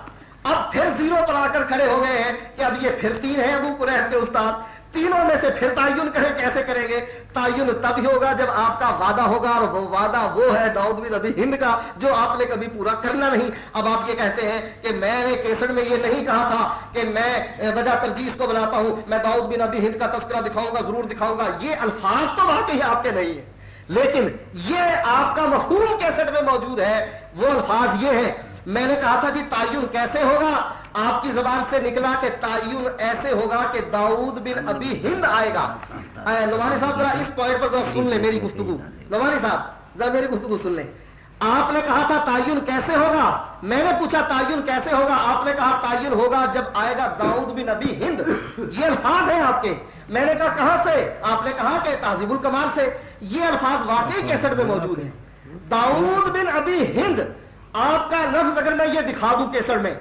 اب پھر زیرو پر آ کر کھڑے ہو گئے ہیں کہ اب یہ پھر تین ہیں ابو قریب کے استاد۔ تینوں میں سے پھر تعین کریں کیسے کریں گے۔ تعین تب ہی ہوگا جب آپ کا وعدہ ہوگا اور وہ وعدہ وہ ہے داؤد بن ابی ہند کا جو آپ نے کبھی پورا کرنا نہیں۔ اب آپ یہ کہتے ہیں کہ میں نے کیسر میں یہ نہیں کہا تھا کہ میں وجہ ترجیح کو بناتا ہوں، میں داؤد بن ابی ہند کا تذکرہ دکھاؤں گا، ضرور دکھاؤں گا۔ یہ الفاظ تو واقعی آپ کے نہیں ہیں۔ لیکن یہ آپ کا مفہوم کیسٹ میں موجود ہے۔ وہ الفاظ یہ ہے میں نے کہا تھا جی تعین کیسے ہوگا؟ آپ کی زبان سے نکلا کہ تعین ایسے ہوگا کہ داؤد بن ابی ہند آئے گا۔ اے نوانی صاحب، ذرا اس پوائنٹ پر ذرا سن لیں میری گفتگو۔ نوانی صاحب، ذرا میری گفتگو سن لیں۔ آپ نے کہا تھا تعین کیسے ہوگا؟ میں نے پوچھا تعین کیسے ہوگا؟ آپ نے کہا تعین ہوگا جب آئے گا داؤد بن ابی ہند۔ یہ الفاظ ہیں آپ کے۔ میں نے کہا کہاں سے؟ آپ نے کہا کہ تہذیب الکمال سے۔ یہ الفاظ واقعی کیسٹ میں موجود ہیں۔ داؤد بن ابی ہند، آپ کا لفظ اگر میں یہ دکھا دوں کیسر میں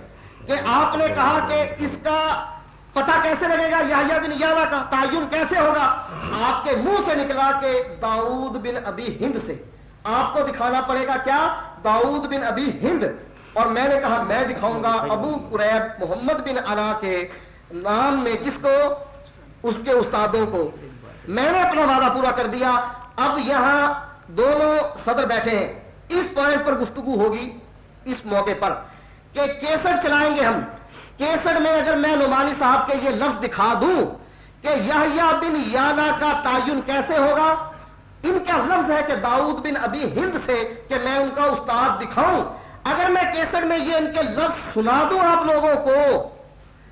کہ آپ نے کہا کہ اس کا پتہ کیسے لگے گا؟ یحییٰ بن یالا کا تعین کیسے ہوگا؟ آپ کے منہ سے نکلا کہ داؤد بن ابی ہند سے۔ آپ کو دکھانا پڑے گا کیا؟ داؤد بن ابی ہند۔ اور میں نے کہا، میں دکھاؤں گا ابو قریب محمد بن علا کے نام میں کس کو؟ اس کے استادوں کو۔ میں نے اپنا وعدہ پورا کر دیا۔ اب یہاں دونوں صدر بیٹھے ہیں۔ اس پوائنٹ پر گفتگو ہوگی۔ اس موقع پر۔ کہ کیسٹ چلائیں گے ہم۔ کیسٹ میں اگر میں نعمانی صاحب کے یہ لفظ دکھا دوں کہ یحییٰ بن یالا کا تعین کیسے ہوگا، ان کا لفظ ہے کہ داؤد بن ابی ہند سے کہ میں ان کا استاد دکھاؤں۔ اگر میں کیسٹ میں یہ ان کے لفظ سنا دوں آپ لوگوں کو،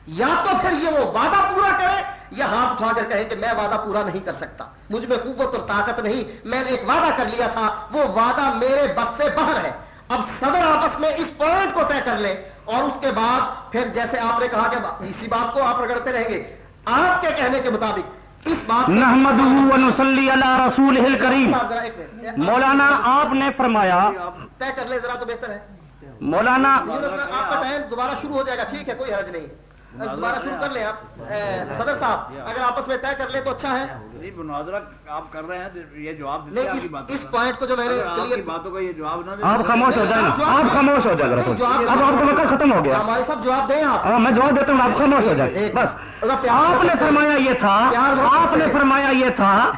یا تو پھر یہ وہ وعدہ پورا کرے، یا ہاتھ اٹھا کر کہیں کہ میں وعدہ پورا نہیں کر سکتا۔ مجھ میں قوت اور طاقت نہیں، میں نے ایک وعدہ کر لیا تھا، وہ وعدہ میرے بس سے باہر ہے۔ اب صدر آپس میں اس پوائنٹ کو طے کر لے اور اس کے بعد پھر جیسے آپ نے کہا کہ اسی بات کو آپ رگڑتے رہیں گے۔ آپ کے کہنے کے مطابق اس بات رسول مولانا آپ نے فرمایا طے کر لے ذرا تو بہتر ہے۔ مولانا آپ کا ٹائم دوبارہ شروع ہو جائے گا ٹھیک ہے کوئی حرج نہیں۔ دوبارہ شروع کر لیں آپ۔ صدر صاحب اگر آپس میں طے کر لیں تو اچھا ہے۔ نہیں مناظرہ آپ کر رہے ہیں یہ جواب دیتے اس۔ پوائنٹ کو جو میں نے آپ کی باتوں کا یہ جواب نہ دیں۔ آپ خاموش ہو جائیں آپ خاموش ہو جائیں ذرا نہیں، جواب- اب آپ کا وقت ختم ہو گیا۔ ہمارے ساتھ جواب دیں آپ۔ ہاں میں جواب دیتا ہوں آپ خاموش ہو جائیں بس۔ آپ نے فرمایا یہ تھا آپ نے فرمایا یہ تھا۔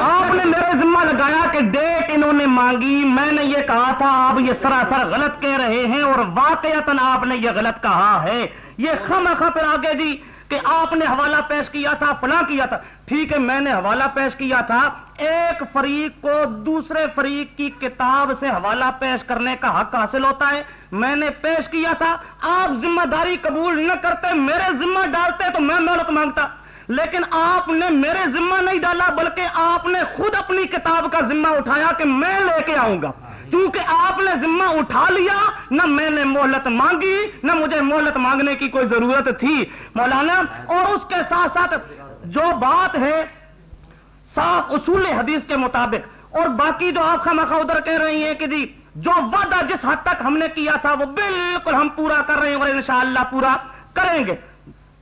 آپ نے میرے ذمہ لگایا کہ ڈیٹ انہوں نے مانگی۔ میں نے یہ کہا تھا آپ یہ سراسر غلط کہہ رہے ہیں اور واقعتاً آپ نے یہ غلط کہا ہے۔ یہ خم پھر آگے جی کہ آپ نے حوالہ پیش کیا تھا فلاں کیا تھا۔ ٹھیک ہے میں نے حوالہ پیش کیا تھا۔ ایک فریق کو دوسرے فریق کی کتاب سے حوالہ پیش کرنے کا حق حاصل ہوتا ہے۔ میں نے پیش کیا تھا، آپ ذمہ داری قبول نہ کرتے، میرے ذمہ ڈالتے تو میں مہلت مانگتا۔ لیکن آپ نے میرے ذمہ نہیں ڈالا، بلکہ آپ نے خود اپنی کتاب کا ذمہ اٹھایا کہ میں لے کے آؤں گا۔ چونکہ آپ نے ذمہ اٹھا لیا، نہ میں نے مہلت مانگی، نہ مجھے مہلت مانگنے کی کوئی ضرورت تھی۔ مولانا، اور اس کے ساتھ ساتھ جو بات ہے صاف اصول حدیث کے مطابق۔ اور باقی جو آپ خامخواہ ادھر کہہ رہی ہیں کہ جی جو وعدہ جس حد تک ہم نے کیا تھا، وہ بالکل ہم پورا کر رہے ہیں اور انشاءاللہ پورا کریں گے۔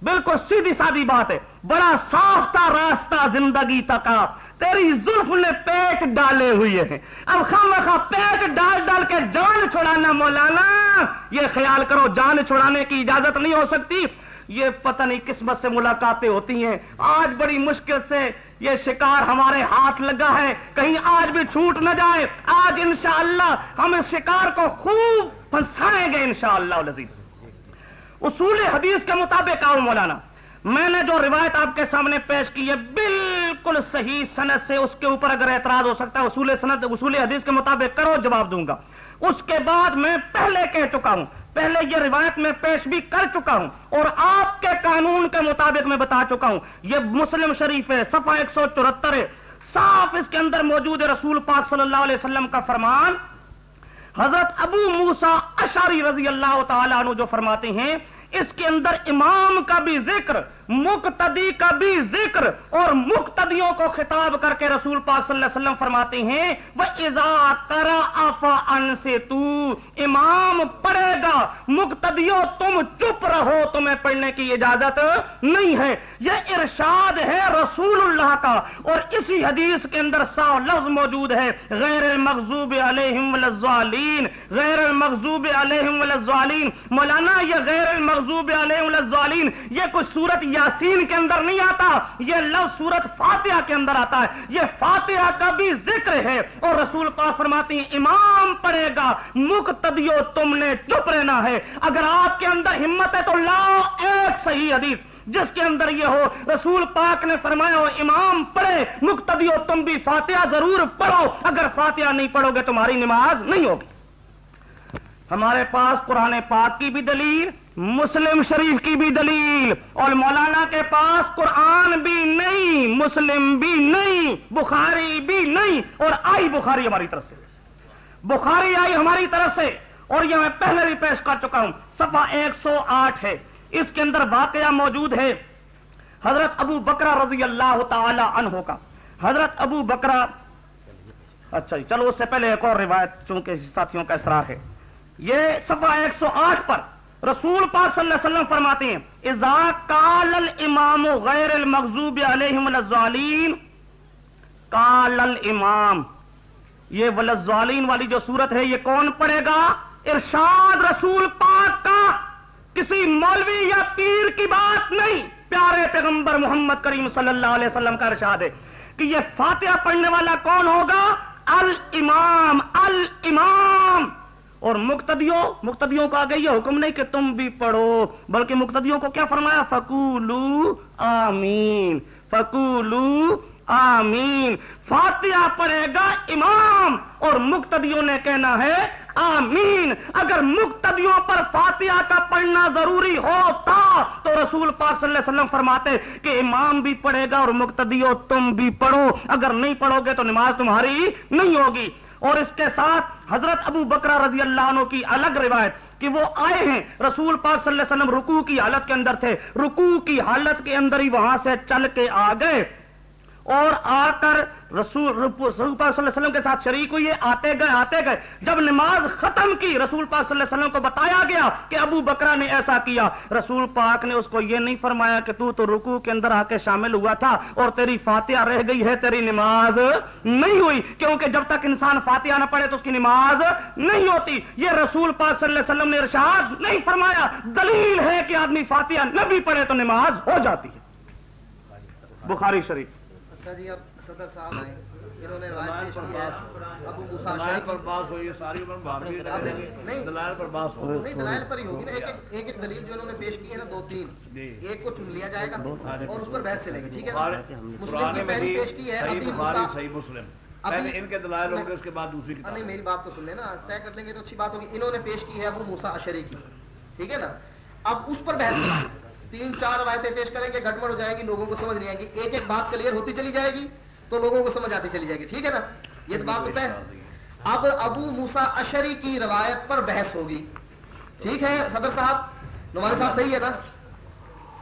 بالکل سیدھی سادی بات ہے۔ بڑا صاف تھا راستہ زندگی تک کا۔ تیری زلف نے پیچ ڈالے ہوئے ہیں۔ اب خام پیچ ڈال ڈال کے جان چھڑانا مولانا، یہ خیال کرو، جان چھڑانے کی اجازت نہیں ہو سکتی۔ یہ پتہ نہیں قسمت سے ملاقاتیں ہوتی ہیں۔ آج بڑی مشکل سے یہ شکار ہمارے ہاتھ لگا ہے، کہیں آج بھی چھوٹ نہ جائے۔ آج انشاءاللہ ہم اس شکار کو خوب پھنسائیں گے انشاءاللہ العزیز۔ اصول حدیث کے مطابق آؤ مولانا، میں نے جو روایت آپ کے سامنے پیش کی ہے، بالکل صحیح سند سے اس کے اوپر اگر اعتراض ہو سکتا ہے، اصول سند، اصول حدیث کے مطابق کرو، جواب دوں گا۔ اس کے بعد میں پہلے کہہ چکا ہوں پہلے یہ روایت میں پیش بھی کر چکا ہوں اور آپ کے قانون کے مطابق میں بتا چکا ہوں۔ یہ مسلم شریف ہے، صفحہ ایک سو چورہتر ہے۔ صاف اس کے اندر موجود ہے رسول پاک صلی اللہ علیہ وسلم کا فرمان۔ حضرت ابو موسا اشاری رضی اللہ تعالیٰ عنہ جو فرماتے ہیں، اس کے اندر امام کا بھی ذکر، مقتدی کا بھی ذکر اور مقتدیوں کو خطاب کر کے رسول پاک صلی اللہ علیہ وسلم فرماتے ہیں وہ ازا کرا آفا ان سے تو امام پڑھے گا مقتدیوں تم چپ رہو، تمہیں پڑھنے کی اجازت نہیں ہے۔ یہ ارشاد ہے رسول اللہ کا، اور اسی حدیث کے اندر سا لفظ موجود ہے۔ غیر المغضوب علیہم والضالین غیر المغضوب علیہم والضالین مولانا، یہ غیر المغضوب علیہم والضالین یہ کچھ صورت یاسین کے اندر نہیں آتا، یہ لفظ صورت فاتحہ کے اندر آتا ہے۔ یہ فاتحہ کا بھی ذکر ہے، اور رسول پاک فرماتی ہیں، امام پڑھے گا مقتدیو تم نے چپ رہنا ہے۔ اگر آپ کے اندر ہمت ہے تو لاؤ ایک صحیح حدیث، جس کے اندر یہ ہو، رسول پاک نے فرمایا ہو امام پڑھے مقتدیو تم بھی فاتحہ ضرور پڑھو۔ اگر فاتحہ نہیں پڑھو گے، تمہاری نماز نہیں ہوگی۔ ہمارے پاس قرآن پاک کی بھی دلیل، مسلم شریف کی بھی دلیل، اور مولانا کے پاس قرآن بھی نہیں، مسلم بھی نہیں، بخاری بھی نہیں، اور آئی بخاری ہماری طرف سے۔ بخاری آئی ہماری طرف سے اور یہ میں پہلے بھی پیش کر چکا ہوں۔ صفحہ ایک سو آٹھ ہے۔ اس کے اندر واقعہ موجود ہے۔ حضرت ابو بکرا رضی اللہ تعالی عنہ کا۔ حضرت ابو بکرا اچھا جی چلو اس سے پہلے ایک اور روایت، چونکہ ساتھیوں کا اصرار ہے۔ یہ صفحہ ایک سو آٹھ پر رسول پاک صلی اللہ علیہ وسلم فرماتے ہیں، اذا قال الامام غیر المغضوب علیہم الظالین قال الامام یہ ولزوالین والی جو صورت ہے، یہ کون پڑھے گا؟ ارشاد رسول پاک کا۔ کسی مولوی یا پیر کی بات نہیں۔ پیارے پیغمبر محمد کریم صلی اللہ علیہ وسلم کا ارشاد ہے کہ یہ فاتحہ پڑھنے والا کون ہوگا؟ الامام الامام۔ اور مقتدیوں مقتدیوں کو آگے یہ حکم نہیں کہ تم بھی پڑھو، بلکہ مقتدیوں کو کیا فرمایا؟ فکولو آمین فکولو آمین۔ فاتحہ پڑھے گا امام اور مقتدیوں نے کہنا ہے آمین۔ اگر مقتدیوں پر فاتحہ کا پڑھنا ضروری ہوتا تو رسول پاک صلی اللہ علیہ وسلم فرماتے کہ امام بھی پڑھے گا اور مقتدیوں تم بھی پڑھو۔ اگر نہیں پڑھو گے تو نماز تمہاری نہیں ہوگی۔ اور اس کے ساتھ حضرت ابو بکرا رضی اللہ عنہ کی الگ روایت کہ وہ آئے ہیں۔ رسول پاک صلی اللہ علیہ وسلم رکوع کی حالت کے اندر تھے۔ رکوع کی حالت کے اندر ہی وہاں سے چل کے آ گئے۔ اور آ کر رسول رسول پاک صلی اللہ علیہ وسلم کے ساتھ شریک ہوئی آتے گئے آتے گئے۔ جب نماز ختم کی، رسول پاک صلی اللہ علیہ وسلم کو بتایا گیا کہ ابو بکرا نے ایسا کیا، رسول پاک نے اس کو یہ نہیں فرمایا کہ تو تو رکوع کے اندر آ کے شامل ہوا تھا اور تیری فاتحہ رہ گئی ہے، تیری نماز نہیں ہوئی۔ کیونکہ جب تک انسان فاتحہ نہ پڑھے تو اس کی نماز نہیں ہوتی۔ یہ رسول پاک صلی اللہ علیہ وسلم نے ارشاد نہیں فرمایا۔ دلیل ہے کہ آدمی فاتحہ نہ بھی پڑھے تو نماز ہو جاتی ہے۔ بخاری شریف۔ اچھا جی اب صدر صاحب آئے انہوں نے روایت پیش کی ہے۔ ابو موسیٰ دلائل شریف پر بات ہوئی ہے ساری عمر باہر بھی رہ دیں گے نہیں۔ دلائل پر بات ہو نہیں دلائل پر ہی ہوگی نا۔ ایک ایک- ایک ایک دلیل جو انہوں نے پیش کی ہے نا دو تین۔ جی۔ ایک کو چن لیا جائے گا اور اس پر بحث چلے گی ٹھیک ہے نا؟ بخاری- مسلم قرآن کی میں پہلی بھی پیش کی ہے صحیح ابھی بخاری موسیٰ صحیح مسلم۔ ابھی- پہلے ان کے دلائل ہوں گے اس کے بعد دوسری نہیں میری بات تو سن لینا طے کر لیں گے تو اچھی بات ہوگی۔ انہوں نے پیش کی ہے ابو موسا اشری کی ٹھیک ہے نا؟ اب اس پر بحث چلے گی۔ تین چار روایتیں پیش کریں گے گڑبڑ ہو جائے گی لوگوں کو سمجھ نہیں آئے گی۔ ایک ایک بات کلیئر ہوتی چلی جائے گی تو لوگوں کو سمجھ آتی چلی جائے گی ٹھیک ہے نا؟ یہ تو بات ہوتا ہے۔ اب ابو موسا اشری کی روایت پر بحث ہوگی۔ ٹھیک ہے صدر صاحب نمانی صاحب صحیح ہے نا؟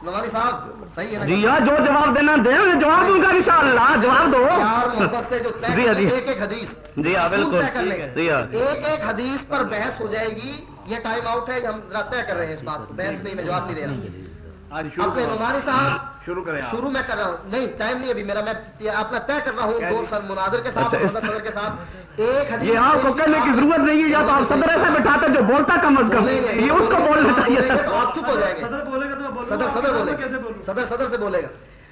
نمانی صاحب صحیح ہے نا؟ جی ہاں جو جواب دینا دیں میں جواب دوں گا انشاءاللہ جواب دو۔ پیار محبت سے جو طے جی جی۔ ایک ایک حدیث۔ جی ہاں بالکل۔ جی ہاں۔ ایک ایک حدیث پر بحث ہو جائے گی یہ ٹائم آؤٹ ہے ہم ذرا طے کر رہے ہیں اس بات کو۔ بحث نہیں میں جواب نہیں دے رہا۔ اپنے صاحب شروع کریں شروع میں کر رہا ہوں۔ نہیں ٹائم نہیں ابھی میرا میں اپنا طے کر رہا ہوں دو سر مناظر کے ساتھ اچھا، صدر کے ساتھ۔ ایک حدیث یہ آپ کو کہنے کی ضرورت نہیں ہے یا تو آپ صدر ایسے بٹھاتے جو بولتا کم از کم۔ یہ اس کو بولنا چاہیے تو آپ چپ ہو جائیں گے۔ صدر بولے گا تو صدر بولے گا۔ صدر صدر سے بولے گا۔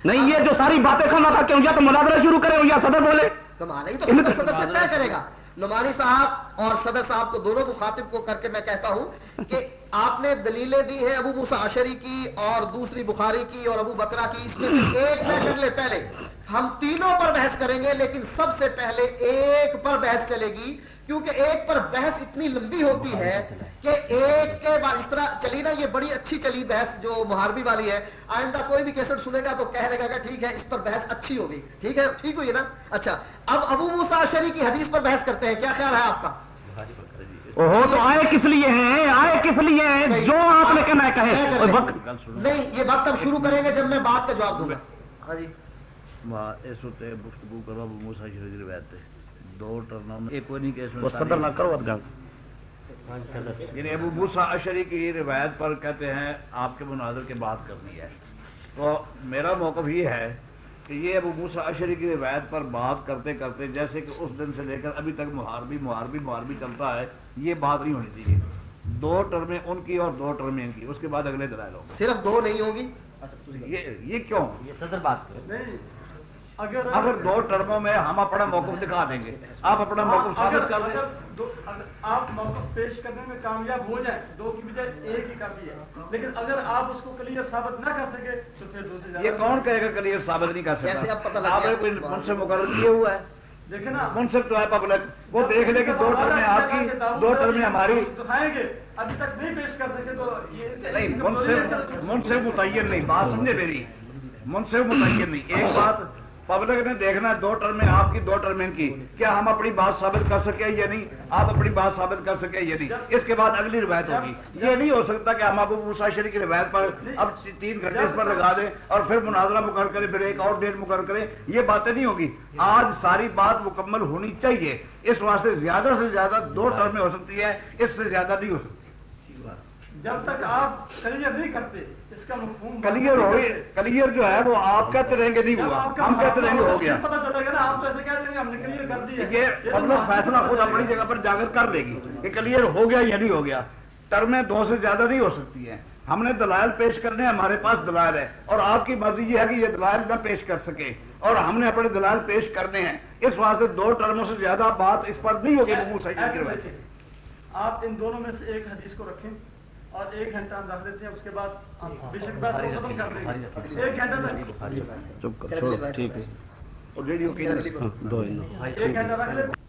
نہیں یہ جو ساری باتیں کھانا تھا کیوں؟ یا تو مناظرہ شروع کرے یا صدر بولے۔ کمال ہے یہ تو صدر سے طے کرے گا۔ نعمانی صاحب اور صدر صاحب کو دونوں مخاطب کو کر کے میں کہتا ہوں کہ آپ نے دلیلیں دی ہیں ابو موسیٰ عشری کی اور دوسری بخاری کی اور ابو بکرا کی، اس میں سے ایک طے کر لے پہلے۔ ہم تینوں پر بحث کریں گے، لیکن سب سے پہلے ایک پر بحث چلے گی، کیونکہ ایک پر بحث اتنی لمبی ہوتی ہے کہ ایک کے بعد، اس طرح چلی نا، یہ بڑی اچھی چلی بحث جو محاربی والی ہے۔ آئندہ کوئی بھی کیسٹ سنے گا تو کہہ لگا کہ ٹھیک ہے، اس پر بحث اچھی ہوگی۔ ٹھیک ہے، ٹھیک ہوئی نا؟ اچھا اب ابو موسیٰ عشری کی حدیث پر بحث کرتے ہیں۔ کیا خیال ہے آپ کا؟ وہ تو آئے کس لیے ہیں؟ آئے کس لیے ہیں۔ جو آپ نے کہنا ہے۔ وقت- نہیں یہ وقت اب شروع کریں گے جب میں بات کا جواب دوں گا۔ ہاں جی۔ اس وقت گفتگو کرو ابو موسیٰ شریف کی روایت ہے۔ دو ٹرنوں ایک کوئی نہیں کہ اس میں وہ صدر نہ کرو ادگان یعنی ابو موسیٰ اشری کی روایت پر کہتے ہیں آپ کے مناظر کی بات کرنی ہے۔ تو میرا موقف یہ ہے کہ یہ ابو موسیٰ اشری کی روایت پر بات کرتے کرتے جیسے کہ اس دن سے لے کر ابھی تک محاربی محاربی محاربی چلتا ہے یہ بات نہیں ہونی چاہیے۔ دو ٹرمیں ان کی اور دو ٹرمیں ان کی اس کے بعد اگلے دلائل ہوں صرف دو نہیں ہوگی اچھا تجھے گے یہ یہ کیوں؟ نہیں اگر اگر دو ٹرموں میں ہم اپنا موقف دکھا دیں گے آپ اپنا موقف اگر ثابت کر دیں۔ آپ موقف پیش کرنے میں کامیاب ہو جائیں دو کی بجائے ایک ہی کافی ہے۔ لیکن اگر آپ اس کو کلیئر ثابت نہ کر سکے تو پھر دو سے زیادہ یہ کون کہے گا کلیئر ثابت نہیں کر جیسے اب پتہ سکتا؟ لگ آپ گیا۔ نے کوئی منصف مقرر کیے ہوا ہے؟ دیکھیں نا۔ منصف تو ہے پبلک وہ دیکھ لے کہ دو ٹرمیں آپ کی دو ٹرمیں ہماری دکھائیں گے ابھی تک نہیں پیش کر سکے تو یہ نہیں متعین نہیں بات سمجھے میری۔ منصف متعین نہیں ایک بات پبلک نے دیکھنا ہے دو ٹرمیں آپ کی دو ٹرمیں کی۔ کیا ہم اپنی بات ثابت کر سکے یا نہیں؟ آپ اپنی بات ثابت کر سکے یا نہیں؟ اس کے بعد اگلی روایت ہوگی۔ یہ نہیں ہو سکتا کہ ہم ابو موسیٰ شریف کی روایت پر اب تین گھنٹے اس پر لگا دیں اور پھر مناظرہ مقرر کریں، پھر ایک اور ڈیٹ مقرر کریں۔ یہ باتیں نہیں ہوگی۔ آج ساری بات مکمل ہونی چاہیے۔ اس واسطے زیادہ سے زیادہ دو ٹرمیں ہو سکتی ہے اس سے زیادہ نہیں ہو سکتی۔ جب تک آپ کلیئر نہیں کرتے اس کا مفہوم کلیئر ہو کلیئر جو ہے وہ آپ کہتے رہیں گے نہیں ہوا ہم کہتے رہیں گے ہو گیا۔ پتہ چلے گا نا آپ تو ایسے کہہ دیں گے ہم نے کلیئر کر دی ہے یہ مطلب فیصلہ خود اپنی جگہ پر جا کر کر لے گی کہ کلیئر ہو گیا یا نہیں ہو گیا۔ ٹرمیں دو سے زیادہ نہیں ہو سکتی ہیں۔ ہم نے دلائل پیش کرنے ہمارے پاس دلائل ہے اور آپ کی مرضی یہ ہے کہ یہ دلائل نہ پیش کر سکے۔ اور ہم نے اپنے دلائل پیش کرنے ہیں۔ اس واسطے دو ٹرموں سے زیادہ بات اس پر نہیں ہوگی آپ ان دونوں میں سے ایک حدیث کو رکھیں۔ اور ایک گھنٹہ ہم رکھ دیتے ہیں اس کے بعد کو ختم کر دیں گے۔ ایک گھنٹہ تک۔ چپ کر ٹھیک ہے۔ اور ریڈیو ہاں،۔ ایک گھنٹہ رکھ لیتے